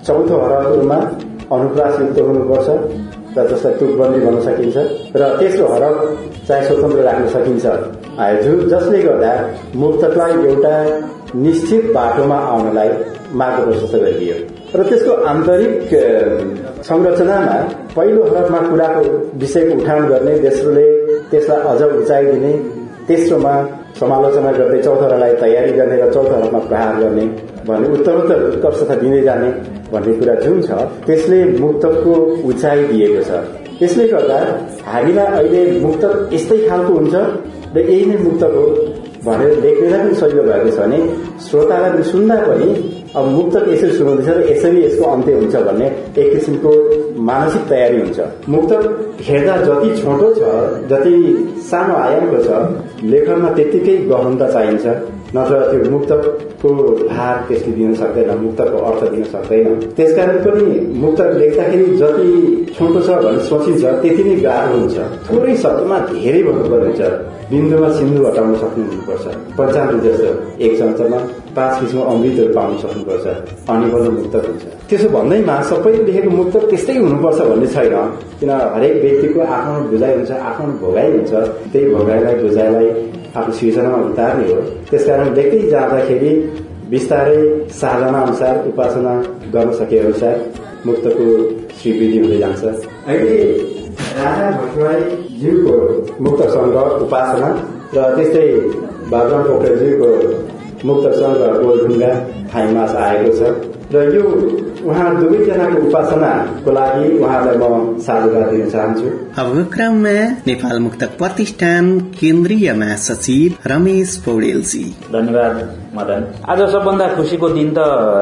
चौथो हरफहरूमा अनुप्रासयुक्त हुनुपर्छ र जसलाई तुकबन्दी भन्न सकिन्छ। र तेस्रो हरफ चाहिँ स्वतन्त्र राख्न सकिन्छ। जसले गर्दा मुक्तकलाई एउटा निश्चित बाटोमा आउनलाई मार्ग प्रशस्त गरिदियो र त्यसको आन्तरिक संरचनामा पहिलो हरफमा कुराको विषयको उठान गर्ने तेस्रोले त्यसलाई अझ उचाइ दिने तेस्रोमा समालोचना गर्दै चौथोलाई तयारी गर्ने र चौथो हरफमा प्रहार गर्ने भन्ने उत्तरोत्तर उत्कर्षता दिँदै जाने भन्ने कुरा जुन छ त्यसले मुक्तको उचाइ दिएको छ। त्यसले गर्दा हामीलाई अहिले मुक्त यस्तै खालको हुन्छ र यही नै मुक्तक हो भनेर लेख्नेलाई पनि सजिलो भएको छ भने श्रोतालाई पनि सुन्दा पनि अब मुक्तक यसरी सुनाउँदैछ र यसरी यसको अन्त्य हुन्छ भन्ने एक किसिमको मानसिक तयारी हुन्छ। मुक्तक हेर्दा जति छोटो छ जति सानो आयामको छ लेखनमा त्यत्तिकै गहनता चाहिन्छ। नत्र त्यो मुक्तको भार त्यसले दिन सक्दैन मुक्तको अर्थ दिन सक्दैन। त्यसकारण पनि मुक्तक लेख्दाखेरि जति छोटो छ भनेर सोचिन्छ त्यति नै गाह्रो हुन्छ। थोरै शब्दमा धेरै भन्नुपर्ने हुन्छ बिन्दुमा सिन्धु हटाउन सक्नु हुनुपर्छ जस्तो एक चम्चामा पाँच किसिमको अमृतहरू पाउन सक्नुपर्छ। अनि बल्ल मुक्तक हुन्छ। त्यसो भन्दैमा सबैले लेखेको मुक्तक त्यस्तै हुनुपर्छ भन्ने छैन। किन हरेक व्यक्तिको आफ्नो बुझाइ हुन्छ आफ्नो भोगाइ हुन्छ। त्यही भोगाइलाई बुझाइलाई आफ्नो सृजनामा उतार्ने हो। त्यसकारण लेख्दै जाँदाखेरि बिस्तारै साधना अनुसार उपासना गर्न सके अनुसार मुक्तको श्रीवृद्धि हुँदै जान्छ। अहिले राजा भट्टराईज्यूको मुक्त सङ्घ उपासना र त्यस्तै बाबुराम पोखरेलज्यूको मुक्त सङ्घ गोलढुङ्गा थाइमास आएको छ। र यो उहाँ दुवैजनाको उपासनाको लागि उहाँलाई म साधुवाद दिन चाहन्छु। अबको क्रममा नेपाल मुक्तक प्रतिष्ठान केन्द्रीय महासचिव रमेश पौडेलजी। धन्यवाद मदन। आज सबभन्दा खुसीको दिन त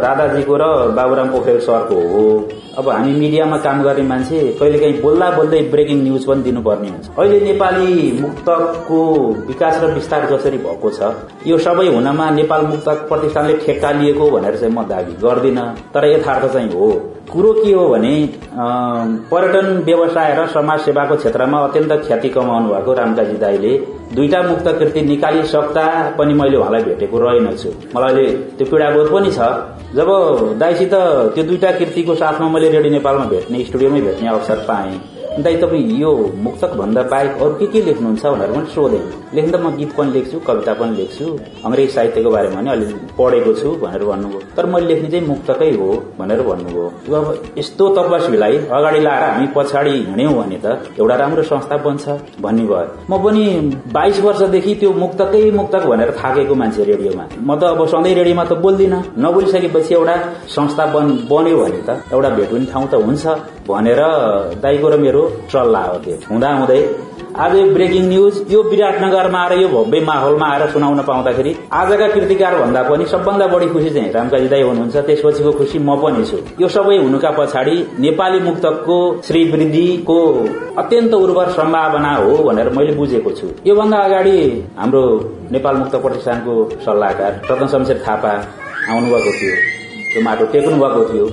राधाजीको र बाबुराम पोखरेल सरको हो। अब हामी मिडियामा काम गर्ने मान्छे कहिलेकाहीँ बोल्दा बोल्दै ब्रेकिङ न्युज पनि दिनुपर्ने हुन्छ। अहिले नेपाली मुक्तकको विकास र विस्तार जसरी भएको छ यो सबै हुनमा नेपाल मुक्तक प्रतिष्ठानले ठेक्का लिएको भनेर चाहिँ म दावी गर्दिन। तर यथार्थ चाहिँ हो। कुरो के हो भने पर्यटन व्यवसाय र समाज सेवाको क्षेत्रमा अत्यन्त ख्याति कमाउनु भएको रामकाजी दाईले दुईटा मुक्त कृति निकालिसक्दा पनि मैले उहाँलाई भेटेको रहेनछु मलाई अहिले त्यो पीड़ाबोध पनि छ। जब दाईसित त्यो दुईटा कृतिको साथमा मैले रेडियो नेपालमा भेट्ने स्टुडियोमै भेट्ने अवसर पाएँ। दाई तपाईँ यो मुक्तक भन्दा बाहेक अरू के के लेख्नुहुन्छ भनेर पनि सोधेँ लेख्न त म गीत पनि लेख्छु कविता पनि लेख्छु अङ्ग्रेजी साहित्यको बारेमा पनि अलि पढेको छु भनेर भन्नुभयो तर मैले लेख्ने चाहिँ मुक्तकै हो भनेर भन्नुभयो अब यस्तो तपस्वीलाई अगाडि लाएर हामी पछाडि हिँड्यौँ भने त एउटा राम्रो संस्था बन्छ भन्ने भयो म पनि बाइस वर्षदेखि त्यो मुक्तकै मुक्तक भनेर थाकेको मान्छे रेडियोमा म त अब सधैँ रेडियोमा त बोल्दिनँ नबोलिसकेपछि एउटा संस्था बन बन्यो भने त एउटा भेट हुने ठाउँ त हुन्छ भनेर दाईको र मेरो सल्लाह हो त्यो हुँदा हुँदै आज यो ब्रेकिङ न्युज यो विराटनगरमा आएर यो भव्य माहौलमा आएर सुनाउन पाउँदाखेरि आजका कृतिकार भन्दा पनि सबभन्दा बढी खुसी चाहिँ रामकाजी दाई हुनुहुन्छ। त्यसपछिको खुसी म पनि छु। यो सबै हुनुका पछाडि नेपाली मुक्तकको श्रीवृद्धिको अत्यन्त उर्वर सम्भावना हो भनेर मैले बुझेको छु। योभन्दा अगाडि हाम्रो नेपाल मुक्त प्रतिष्ठानको सल्लाहकार रतन शमशेर थापा आउनुभएको थियो। त्यो माटो टेक्नु भएको थियो।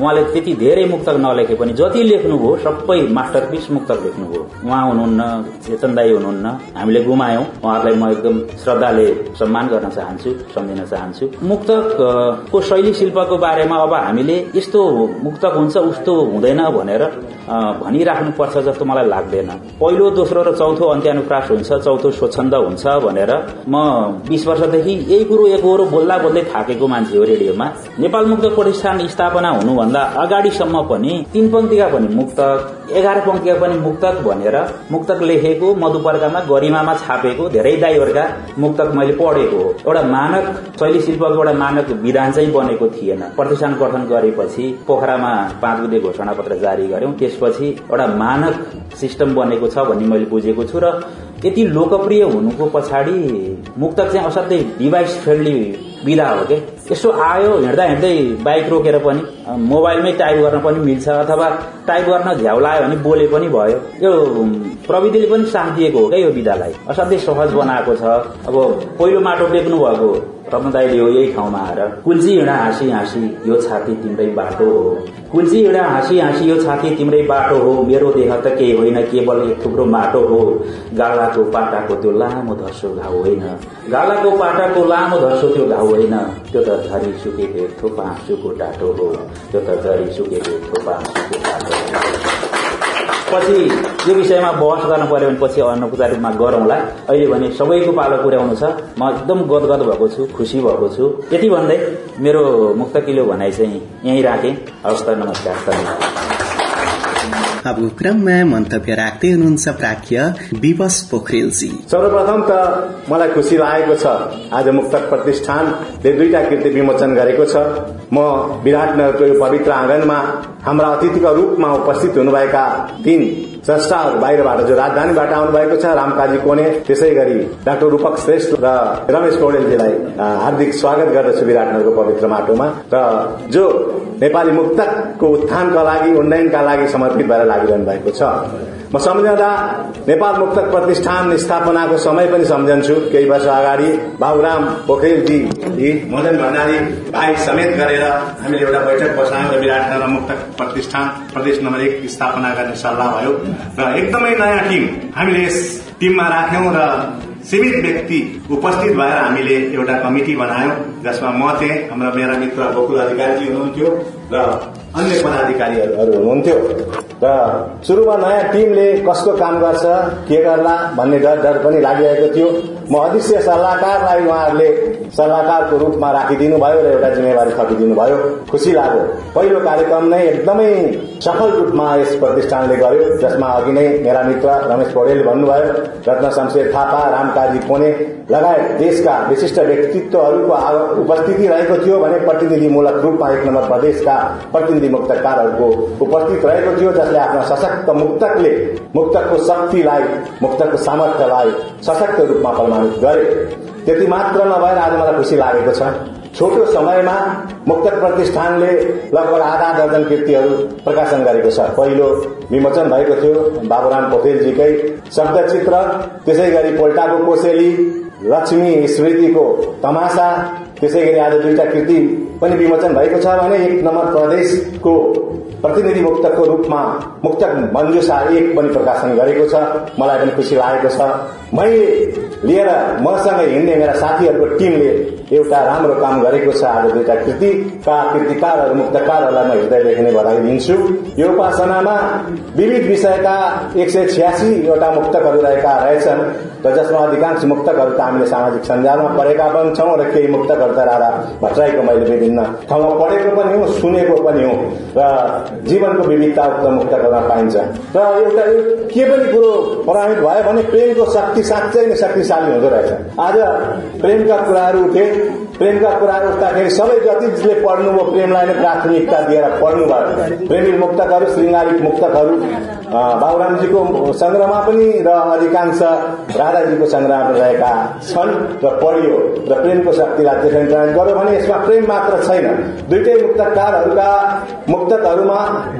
उहाँले त्यति धेरै मुक्तक नलेखे पनि जति लेख्नुभयो सबै मास्टरपिस मुक्तक लेख्नुभयो। उहाँ हुनुहुन्न दाई हुनुहुन्न हामीले गुमायौं। उहाँहरूलाई म एकदम श्रद्धाले सम्मान गर्न चाहन्छु सम्झिन चाहन्छु। मुक्तकको शैली शिल्पको बारेमा अब हामीले यस्तो मुक्तक हुन्छ उस्तो हुँदैन भनेर भनिराख्नुपर्छ जस्तो मलाई लाग्दैन। पहिलो दोस्रो र चौथो अन्त्यानुप्रास हुन्छ चौथो स्वच्छन्द हुन्छ भनेर म बीस वर्षदेखि यही कुरो एक बोल्दा बोल्दै थाकेको मान्छे हो रेडियोमा। नेपाल मुक्त प्रतिष्ठान स्थापना हुनुभन्दा अगाडिसम्म पनि तीन पङ्क्तिका पनि मुक्तक। एघार पङ्क्तिका पनि मुक्तक भनेर मुक्तक लेखेको मधुपर्कामा गरिमामा छापेको धेरै दाईहरूका मुक्तक मैले पढेको हो। एउटा मानक शैली शिल्पको एउटा मानक विधान चाहिँ बनेको थिएन। प्रतिष्ठान गठन गरेपछि पोखरामा पाँच बुधे घोषणा पत्र जारी गर्यौं त्यसपछि एउटा मानक सिस्टम बनेको छ भन्ने मैले बुझेको छु र यति लोकप्रिय हुनुको पछाडि मुक्तक चाहिँ असाध्यै डिभाइस फ्रेन्डली विधा हो कि? यसो आयो हिँड्दा हिँड्दै बाइक रोकेर पनि मोबाइलमै टाइप गर्न पनि मिल्छ अथवा टाइप गर्न झ्याउ लायो भने बोले पनि भयो। यो प्रविधिले पनि साथ दिएको हो क्या यो विधालाई? असाध्यै सहज बनाएको छ। अब पहिलो माटो टेक्नु भएको दाईले हो यही ठाउँमा आएर कुल्ची हिँडा हाँसी हाँसी यो छाती तिम्रै बाटो हो। कुल्ची हिँडा हाँसी हाँसी यो छाती तिम्रै बाटो हो। मेरो देह त केही होइन केवल एक थुप्रो माटो हो। गालाको पाटाको त्यो लामो धर्सो घाउ होइन। गालाको पाटाको लामो धर्सो त्यो घाउ होइन। त्यो त झरी सुकेको थोपा आँसुको टाटो हो। त्यो त झरी सुकेको थोपा आँसुको टाटो हो। पछि यो विषयमा बहस गर्न पर्यो भने पछि अनौपचारिक रूपमा गरौंला। अहिले भने सबैको पालो पुर्याउनु छ। म एकदम गदगद भएको छु खुसी भएको छु। यति भन्दै मेरो मुक्तकिलो भनाइ चाहिँ यहीँ राखेँ। हवस् त नमस्कार धन्यवाद। अब क्रममा मन्तव्य राख्दै हुनुहुन्छ प्राज्ञ विवश पोखरेलजी सर्वप्रथम त मलाई खुसी लागेको छ आज मुक्तक प्रतिष्ठानले दुईटा कृति विमोचन गरेको छ म विराटनगरको यो पवित्र आँगनमा हाम्रा अतिथिका रूपमा उपस्थित हुनुभएका तीन स्रष्टाहरू बाहिरबाट जो राजधानीबाट आउनुभएको छ रामकाजी कोने त्यसै गरी डाक्टर रूपक श्रेष्ठ र रमेश पौडेलजीलाई हार्दिक स्वागत गर्दछु विराटनगरको पवित्र माटोमा। र जो नेपाली मुक्तकको उत्थानका लागि उन्नयनका लागि समर्पित भएर लागिरहनु भएको छ। म सम्झँदा नेपाल मुक्तक प्रतिष्ठान स्थापनाको समय पनि सम्झन्छु। केही वर्ष अगाडि बाबुराम पोखरेलजी मदन भण्डारी भाइ समेत गरेर हामीले एउटा बैठक बसायौँ र विराटनगर मुक्तक प्रतिष्ठान प्रदेश नम्बर एक स्थापना गर्ने सल्लाह भयो। र एकदमै नयाँ टिम हामीले यस टिममा राख्यौं र सीमित व्यक्ति उपस्थित भएर हामीले एउटा कमिटी बनायौं। जसमा म थिएँ हाम्रा मेरा मित्र गोकुल अधिकारीजी हुनुहुन्थ्यो र अन्य पदाधिकारीहरू हुनुहुन्थ्यो। र सुरुमा नयाँ टिमले कस्तो काम गर्छ के गर्ला भन्ने डर डर पनि लागिरहेको थियो। म अध्यक्ष सल्लाहकारलाई उहाँहरूले सल्लाहकारको रूपमा राखिदिनु भयो र एउटा जिम्मेवारी थपिदिनु भयो। खुसी लाग्यो। पहिलो कार्यक्रम नै एकदमै सफल रूपमा यस प्रतिष्ठानले गर्यो। जसमा अघि नै मेरा मित्र रमेश पौडेल भन्नुभयो रत्न शमशेर थापा रामकाजी कोने लगायत देशका विशिष्ट व्यक्तित्वहरूको उपस्थिति रहेको थियो भने प्रतिनिधिमूलक रूपमा एक नम्बर प्रदेशका प्रतिनिधि मुक्तकारहरूको उपस्थित रहेको थियो जसले आफ्ना सशक्त मुक्तकले मुक्तकको शक्तिलाई मुक्तकको सामर्थ्यलाई सशक्त रूपमा प्रमाणित गरे त्यति मात्र नभएर आज मलाई खुसी लागेको छ छोटो समयमा मुक्तक प्रतिष्ठानले लगभग आधा दर्जन कृतिहरू प्रकाशन गरेको छ पहिलो विमोचन भएको थियो बाबुराम पोखरेलजीकै शब्दचित्र त्यसै गरी पोल्टाको कोसेली लक्ष्मी स्मृतिको तमासा त्यसै गरी आज दुईटा कृति पनि विमोचन भएको छ भने एक नम्बर प्रदेशको प्रतिनिधि मुक्तकको रूपमा मुक्तक मञ्जुषा एक पनि प्रकाशन गरेको छ मलाई पनि खुसी लागेको छ। मैले लिएर मसँग हिँड्ने मेरा साथीहरूको टिमले एउटा राम्रो काम गरेको छ। आज दुईटा कृतिका कृतिकारहरू मुक्तकारहरूलाई म हृदयदेखि नै बधाई दिन्छु। यो उपासनामा विविध विषयका एक सय छ्यासीवटा मुक्तकहरू रहेका रहेछन् र जसमा अधिकांश मुक्तकहरू त हामीले सामाजिक सञ्जालमा पढेका पनि छौँ र केही मुक्तकहरू त राधा भट्टराईको मैले विभिन्न ठाउँमा पढेको पनि हो सुनेको पनि हो। र जीवनको विविधता उक्त मुक्तकहरूमा पाइन्छ। र एउटा के पनि कुरो प्रमाणित भयो भने प्रेमको शक्ति साँच्चै नै शक्तिशाली हुँदो रहेछ। आज प्रेमका कुराहरू उठे। प्रेमका कुराहरू उठ्दाखेरि सबै जतिले पढ्नुभयो प्रेमलाई नै प्राथमिकता दिएर पढ्नुभयो। प्रेमी मुक्तकहरू श्रृङ्गारिक मुक्तकहरू बाबुरामजीको संग्रहमा पनि र अधिकांश राधाजीको संग्रहमा रहेका छन् र पढियो। र प्रेमको शक्तिलाई त्यसरी गर्यो भने यसमा प्रेम मात्र छैन। दुइटै मुक्तकारहरूका मुक्तकहरूमा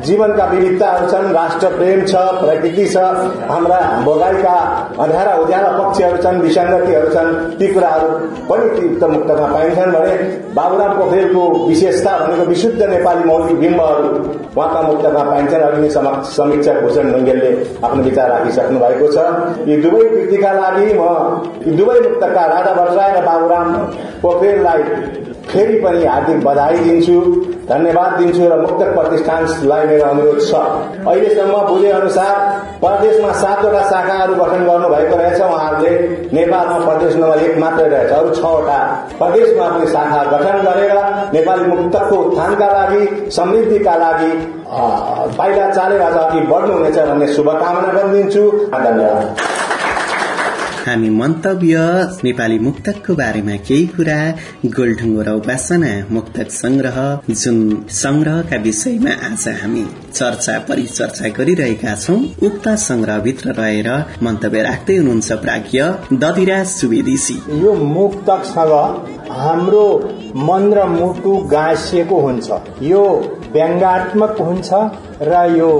जीवनका विविधताहरू छन् राष्ट्र प्रेम छ प्रकृति छ हाम्रा भोगाईका अँध्यारा उज्याला पक्षहरू छन् विसङ्गतिहरू छन् ती कुराहरू पनि उक्त मुक्तकमा पाइन्छन् भने बाबुराम पोखरेलको विशेषता भनेको विशुद्ध नेपाली मौलिक बिम्बहरू उहाँका मुक्तकमा पाइन्छन्। अघि समीक्षक भूषण ढुङ्गेलले आफ्नो विचार राखिसक्नु भएको छ। यी दुवै कृतिका लागि म यी दुवै मुक्तका राजा भट्टराई र बाबुराम पोखरेललाई फेरि पनि हार्दिक बधाई दिन्छु धन्यवाद दिन्छु र मुक्तक प्रतिष्ठानलाई मेरो अनुरोध छ। अहिलेसम्म बुझे अनुसार प्रदेशमा सातवटा शाखाहरू गठन गर्नु भएको रहेछ। उहाँहरूले नेपालमा प्रदेश नम्बर एक मात्रै रहेछ। अरू छवटा प्रदेशमा पनि शाखा गठन गरेर नेपाली मुक्तकको उत्थानका लागि समृद्धिका लागि पाइला चालेर अझ अघि बढ्नुहुनेछ भन्ने शुभकामना पनि दिन्छु। धन्यवाद। हामी मन्तव्य नेपाली मुक्तकको बारेमा केही कुरा गोलढुङ्गो र उपासना मुक्तक संग्रह जुन संग्रहका विषयमा आज हामी चर्चा परिचर्चा गरिरहेका छौं। उक्त संग्रहभित्र रहेर मन्तव्य राख्दै हुनुहुन्छ प्राज्ञ दधिराज सुवेदेशी यो मुक्तकसँग हाम्रो मन र मुटु गाँसिएको हुन्छ। यो व्यङ्गात्मक हुन्छ र यो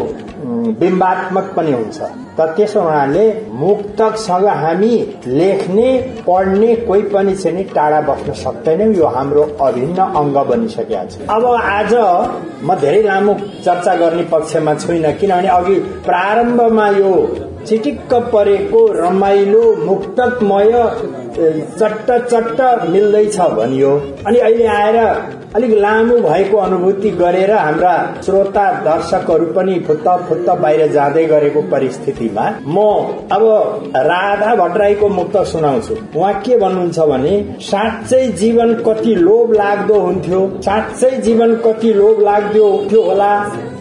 बिम्बात्मक पनि हुन्छ। त त्यसो हुनाले मुक्तकसँग हामी लेख्ने पढ्ने कोही पनि चाहिँ टाढा बस्न सक्दैनौँ। यो हाम्रो अभिन्न अङ्ग बनिसकेका छ अब आज म धेरै लामो चर्चा गर्ने पक्षमा छुइनँ किनभने अघि प्रारम्भमा यो चिटिक्क परेको रमाइलो मुक्तकमय चट्ट चट्ट मिल्दैछ भनियो। अनि अहिले आएर अलिक लामो भएको अनुभूति गरेर हाम्रा श्रोता दर्शकहरू पनि फुत्त फुत्त बाहिर जाँदै गरेको परिस्थितिमा म अब राधा भट्टराईको मुक्त सुनाउँछु। उहाँ के भन्नुहुन्छ भने साँच्चै जीवन कति लोभ लाग्दो हुन्थ्यो साँच्चै जीवन कति लोभ लाग्दो हुन्थ्यो होला।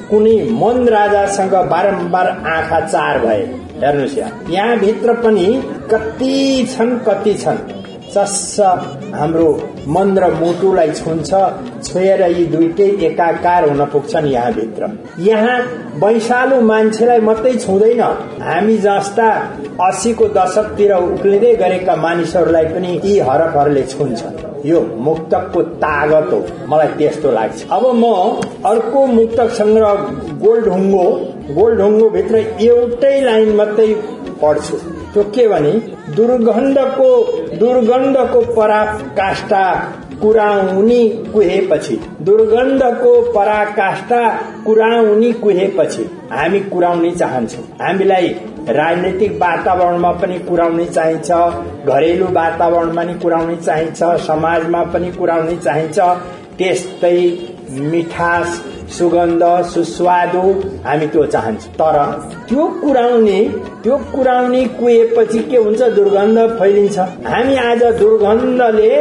कुनै मन राजासँग बारम्बार आँखा चार भए। हेर्नुहोस् यहाँ। यहाँभित्र पनि कति छन् कति छन्। चस्स हाम्रो मन र मुटुलाई छुन्छ छोएर यी दुइटै एकाकार हुन पुग्छन् यहाँभित्र। यहाँ वैशालु मान्छेलाई मात्रै छुँदैन हामी जस्ता अस्सीको दशकतिर उक्लिँदै गरेका मानिसहरूलाई पनि यी हरफहरूले छुन्छ यो मुक्तकको तागत हो मलाई त्यस्तो लाग्छ। अब म अर्को मुक्तक संग्रह गोलढुङ्गो गोलढुङ्गो भित्र एउटै लाइन मात्रै पढ्छु। त्यो के भने दुर्गन्धको दुर्गन्धको पराकाष्ठा कुराउनी कुहेपछि। दुर्गन्धको पराकाष्ठा कुराउनी कुहेपछि हामी कुराउनी चाहन्छौँ। हामीलाई राजनैतिक वातावरणमा पनि कुराउनी चाहिन्छ घरेलु वातावरणमा पनि कुराउनी चाहिन्छ समाजमा पनि कुराउनी चाहिन्छ। त्यस्तै मिठास सुगन्ध सुस्वादु हामी त्यो चाहन्छौँ। तर त्यो कुराउने त्यो कुराउने कुहेपछि के हुन्छ? दुर्गन्ध फैलिन्छ। हामी आज दुर्गन्धले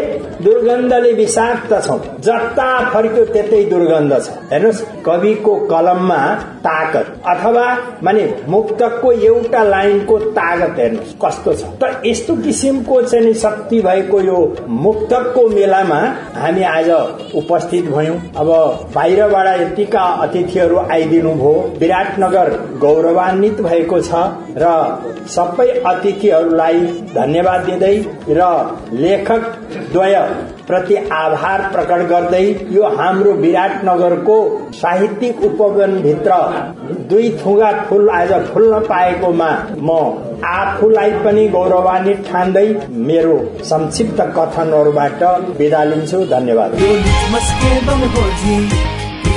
दुर्गन्धले विषाक्त छौँ। जता फर्क्यो त्यतै दुर्गन्ध छ। हेर्नुहोस् कविको कलममा ताकत अथवा माने मुक्तकको एउटा लाइनको तागत हेर्नुहोस् कस्तो छ? त यस्तो किसिमको चाहिँ शक्ति भएको यो मुक्तकको मेलामा हामी आज उपस्थित भयौं। अब बाहिरबाट यतिका अतिथिहरू आइदिनु भयो विराटनगर गौरवान्वित भएको छ र सबै अतिथिहरूलाई धन्यवाद दिँदै र लेखक द्वय प्रति आभार प्रकट गर्दै यो हाम्रो विराटनगरको साहित्यिक उपवनभित्र दुई थुगा फुल आज फुल्न पाएकोमा म आफूलाई पनि गौरवान्वित ठान्दै मेरो संक्षिप्त कथनहरूबाट विदा लिन्छु। धन्यवाद।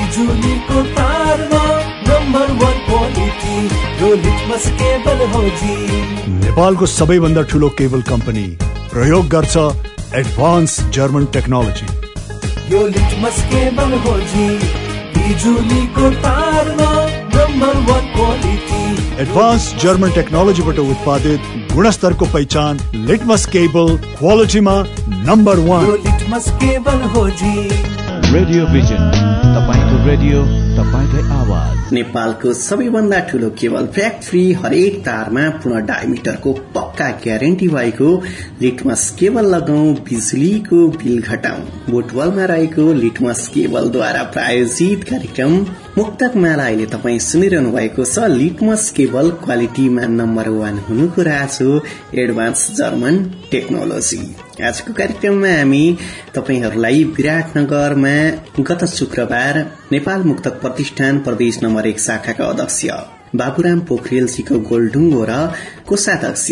बिजुलीको तारमा नम्बर वान क्वालिटी यो लिटमस केबल हो जी। नेपालको सबैभन्दा ठुलो केबल कम्पनी प्रयोग गर्छ एडभान्स जर्मन टेक्नोलोजी यो लिटमस केबल हो जी। बिजुलीको तारमा number one quality advance German टेक्नोलोजीबाट उत्पादित गुणस्तरको पहिचान लिटमस केबल क्वालिटीमा नम्बर वान लिटमस केबल हो जी। रेडियो भिजन रेडियो आवाज। नेपालको सबैभन्दा ठूलो केवल फ्याक्ट्री हरेक तारमा पुनः डायमिटरको पक्का ग्यारेन्टी भएको लिटमस केबल लगाऊ बिजुलीको बिल घटाउ। बुटवलमा रहेको लिटमस केबलद्वारा प्रायोजित कार्यक्रम मुक्तक माला अहिले तपाईँ सुनिरहनु भएको छ। लिटमस केबल क्वालिटीमा नम्बर वान हुनुको राज हो एडभान्स जर्मन टेक्नोलोजी। आजको कार्यक्रममा हामी तपाईँहरूलाई विराटनगरमा गत शुक्रबार नेपाल मुक्तक प्रतिष्ठान प्रदेश नम्बर एक शाखाका अध्यक्ष बाबुराम पोखरेलजीको गोलढुङ्गो र कोषाध्यक्ष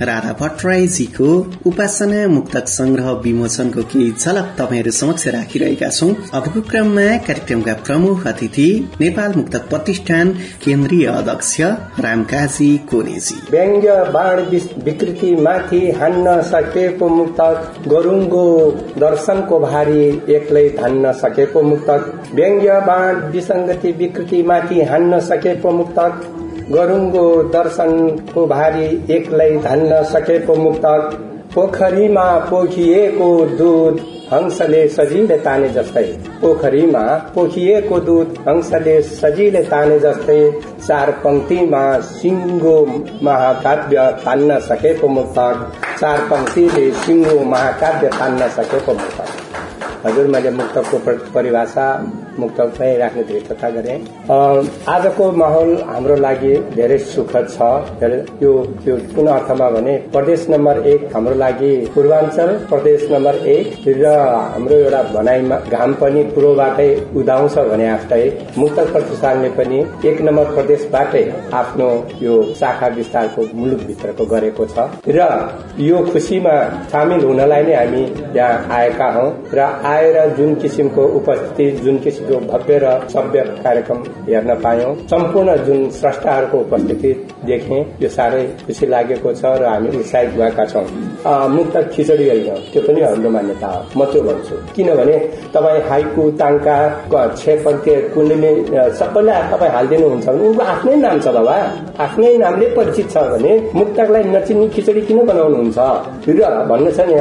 राधा भट्टराईजीको उपासना मुक्तक संग्रह विमोचनको केही झलक तपाईँहरू समक्ष राखिरहेका छौं। अबको क्रममा कार्यक्रमका प्रमुख अतिथि नेपाल मुक्तक प्रतिष्ठान केन्द्रीय अध्यक्ष रामकाजी कोनेजी व्यङ्ग्य बाण विकृति माथि हान्न सकेको मुक्तक गरुङ्गो दर्शनको भारी एक्लै धान्न सकेको मुक्तक व्यङ्ग्य बाण विसङ्गति विकृति माथि हान्न सकेको मुक्तक गरुङ्गो दर्शनको भारी एक्लै धान्न सकेको मुक्तक पोखरीमा पोखिएको दुध हंसले सजिलै ताने जस्तै। पोखरीमा पोखिएको दुध हंसले सजिलै ताने जस्तै चार पंक्तिमा सिङ्गो महाकाव्य तान्न सकेको मुक्तक चार पंक्तिले सिङ्गो महाकाव्य तान्न सकेको मुक्तक। हजुर मैले मुक्तको परिभाषा मुक्तकमै राख्ने दृढता गरे आजको माहौल हाम्रो लागि धेरै सुखद छ। यो यो कुन अर्थमा भने प्रदेश नम्बर एक हाम्रो लागि पूर्वाञ्चल प्रदेश नम्बर एक। र हाम्रो एउटा भनाइमा घाम पनि पूर्वबाटै उदाउँछ भने आफ्नै मुक्त प्रतिष्ठानले पनि एक नम्बर प्रदेशबाटै आफ्नो यो शाखा विस्तारको मुलुकभित्रको गरेको छ। र यो खुसीमा सामेल हुनलाई नै हामी यहाँ आएका हौ। र आएर जुन किसिमको उपस्थिति जुन किसिम जो भव्य र सभ्य कार्यक्रम हेर्न पायौं। सम्पूर्ण जुन स्रष्टाहरूको उपस्थिति देखे यो साह्रै खुसी लागेको छ र हामी उत्साहित भएका छौं। मुक्त खिचडी होइन त्यो पनि हाम्रो मान्यता हो। म त्यो भन्छु। किनभने तपाईँ हाइकु ताङ्का छेपन्ते कुण्डली सबैलाई तपाईँ हालिदिनुहुन्छ भने उनको आफ्नै नाम छ बाबा। आफ्नै नामले परिचित छ भने मुक्तकलाई नचिन्ने खिचडी किन बनाउनुहुन्छ? र भन्नु छ नि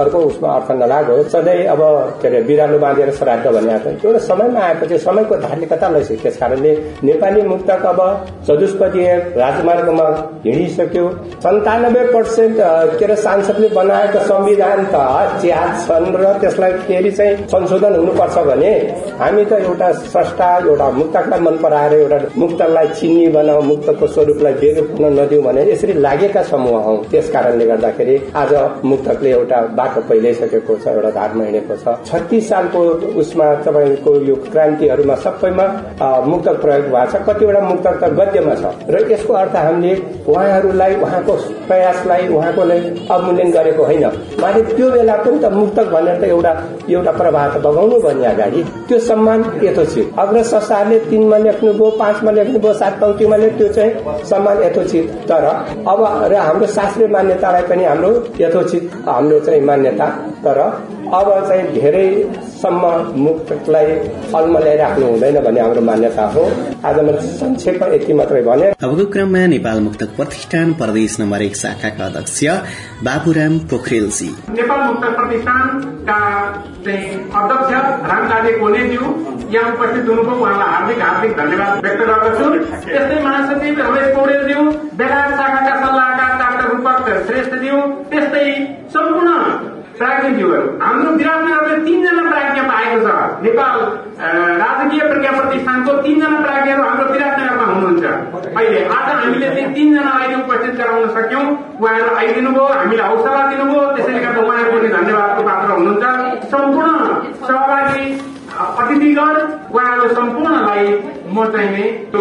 अर्को उसमा अर्थ नलागो सधैँ अब के अरे बिरालो बाँधेर श्राद्ध भने एउटा समयमा आएपछि समयको धारले कता लैसक्यो त्यस कारणले नेपाली मुक्तक अब चतुष्पति राजमार्गमा हिँडिसक्यो। सन्तानब्बे पर्सेन्ट के अरे सांसदले बनाएको संविधान त च्याद छन् र त्यसलाई फेरि चाहिँ संशोधन हुनुपर्छ भने हामी त एउटा स्रष्टा एउटा मुक्तकलाई मन पराएर एउटा मुक्तलाई चिन्नी बनाऊ मुक्तको स्वरूपलाई बेग पुग्न नदिउँ भने यसरी लागेका समूह हौ। त्यस कारणले गर्दाखेरि आज मुक्तकले एउटा बाटो पहिल्याइसकेको छ एउटा धारमा हिँडेको छ। छत्तिस सालको उसमा तपाईँको यो क्रान्तिहरूमा सबैमा मुक्तक प्रयोग भएको छ। कतिवटा मुक्तक त गद्यमा छ। र यसको अर्थ हामीले उहाँहरूलाई उहाँको प्रयासलाई उहाँको अवमूल्यन गरेको होइन। उहाँले त्यो बेला पनि त मुक्तक भनेर त एउटा एउटा प्रभाव त बगाउनु भने अगाडि त्यो सम्मान यथोचित अग्र संस्थाहरूले तिनमा लेख्नुभयो पाँचमा लेख्नुभयो सात पङ्क्तिमा त्यो चाहिँ सम्मान यथोचित तर अब र हाम्रो शास्त्रीय मान्यतालाई पनि हाम्रो यथोचित हाम्रो चाहिँ मान्यता। तर अब चाहिँ धेरैसम्म मुक्तलाई फलमा ल्याइराख्नु हुँदैन भन्ने हाम्रो मान्यता हो। आज म संक्षेपमा यति मात्रै भने। अबको क्रममा नेपाल मुक्तक प्रतिष्ठान प्रदेश नम्बर एक शाखाका अध्यक्ष बाबुराम पोखरेलजी। नेपाल मुक्तक प्रतिष्ठानका अध्यक्ष रामकाजी कोनेज्यू यहाँ उपस्थित हुनुभयो। उहाँलाई हार्दिक हार्दिक धन्यवाद व्यक्त गर्दछु। त्यस्तै महासचिव रमेश पौडेलज्यू बेलायत शाखाका सल्लाहकार डाक्टर रूपक श्रेष्ठज्यू त्यस्तै सम्पूर्ण प्राज्ञज्यूहरू हाम्रो विराटनगरले तीनजना प्राज्ञ पाएको छ। नेपाल राजकीय प्रज्ञा प्रतिष्ठानको तीनजना प्राज्ञहरू हाम्रो विराटनगरमा हुनुहुन्छ। अहिले आज हामीले चाहिँ तीनजनालाई उपस्थित गराउन सक्यौं। उहाँहरू आइदिनु भयो हामीलाई हौसला दिनुभयो। त्यसैले गर्दा उहाँहरूको पनि धन्यवादको पात्र हुनुहुन्छ। सम्पूर्ण सहभागी अतिथिगण उहाँहरू सम्पूर्णलाई म चाहिँ त्यो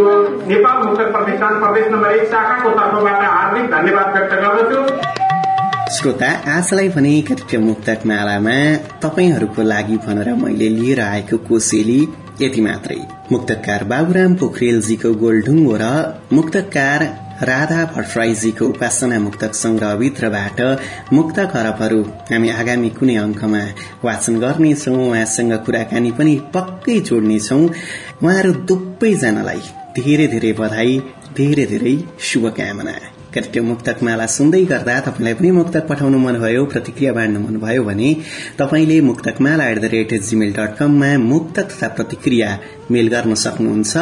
नेपाल मुक्त प्रतिष्ठान प्रदेश नम्बर एक शाखाको तर्फबाट हार्दिक धन्यवाद व्यक्त गर्दछु। श्रोता आजलाई भने कार्यक्रम मुक्तक मालामा तपाईँहरूको लागि भनेर मैले लिएर आएको कोसेली यति मात्रै। मुक्तकार बाबुराम पोखरेलजीको गोलढुङ्गो र मुक्तकार राधा भट्टराईजीको उपासना मुक्तक संग्रहभित्रबाट मुक्त खरबहरू हामी आगामी कुनै अंकमा वाचन गर्नेछौ उहाँसँग कुराकानी पनि पक्कै जोड्नेछौ। उहाँहरू दुवैजनालाई धेरै धेरै बधाई धेरै धेरै शुभकामना। कार्यक्रम मुक्तक माला सुन्दै गर्दा तपाईँलाई पनि मुक्तक पठाउनु मनभयो प्रतिक्रिया बाँड्नु मनभयो भने तपाईँले Muktakmala at the rate Gmail dot कममा मुक्तक तथा प्रतिक्रिया मेल गर्न सक्नुहुन्छ।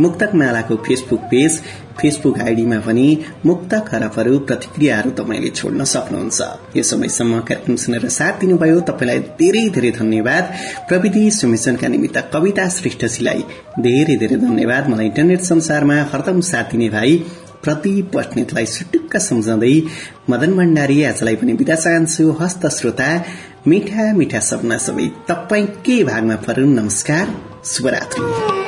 मुक्तक मालाको फेसबुक पेज फेसबुक आईडीमा पनि मुक्त खरबहरू प्रतिक्रियाहरू तपाईँले छोड्न सक्नुहुन्छ। यो समयसम्म कार्यक्रम सुनेर साथ दिनुभयो। तपाईँलाई धेरै धेरै धन्यवाद। प्रविधि सुमिशनका निमित्त कविता श्रेष्ठजीलाई धेरै धेरै धन्यवाद। मलाई इन्टरनेट संसारमा हरदम साथ दिने भाइ प्रदीप बस्नेतलाई सुटुक्क सम्झाउँदै मदन भण्डारी आजलाई पनि बिदा चाहन्छु। हस्त श्रोता मिठा मिठा सपना सबै तपाईँकै भागमा परुन् नमस्कार शुभरात्री।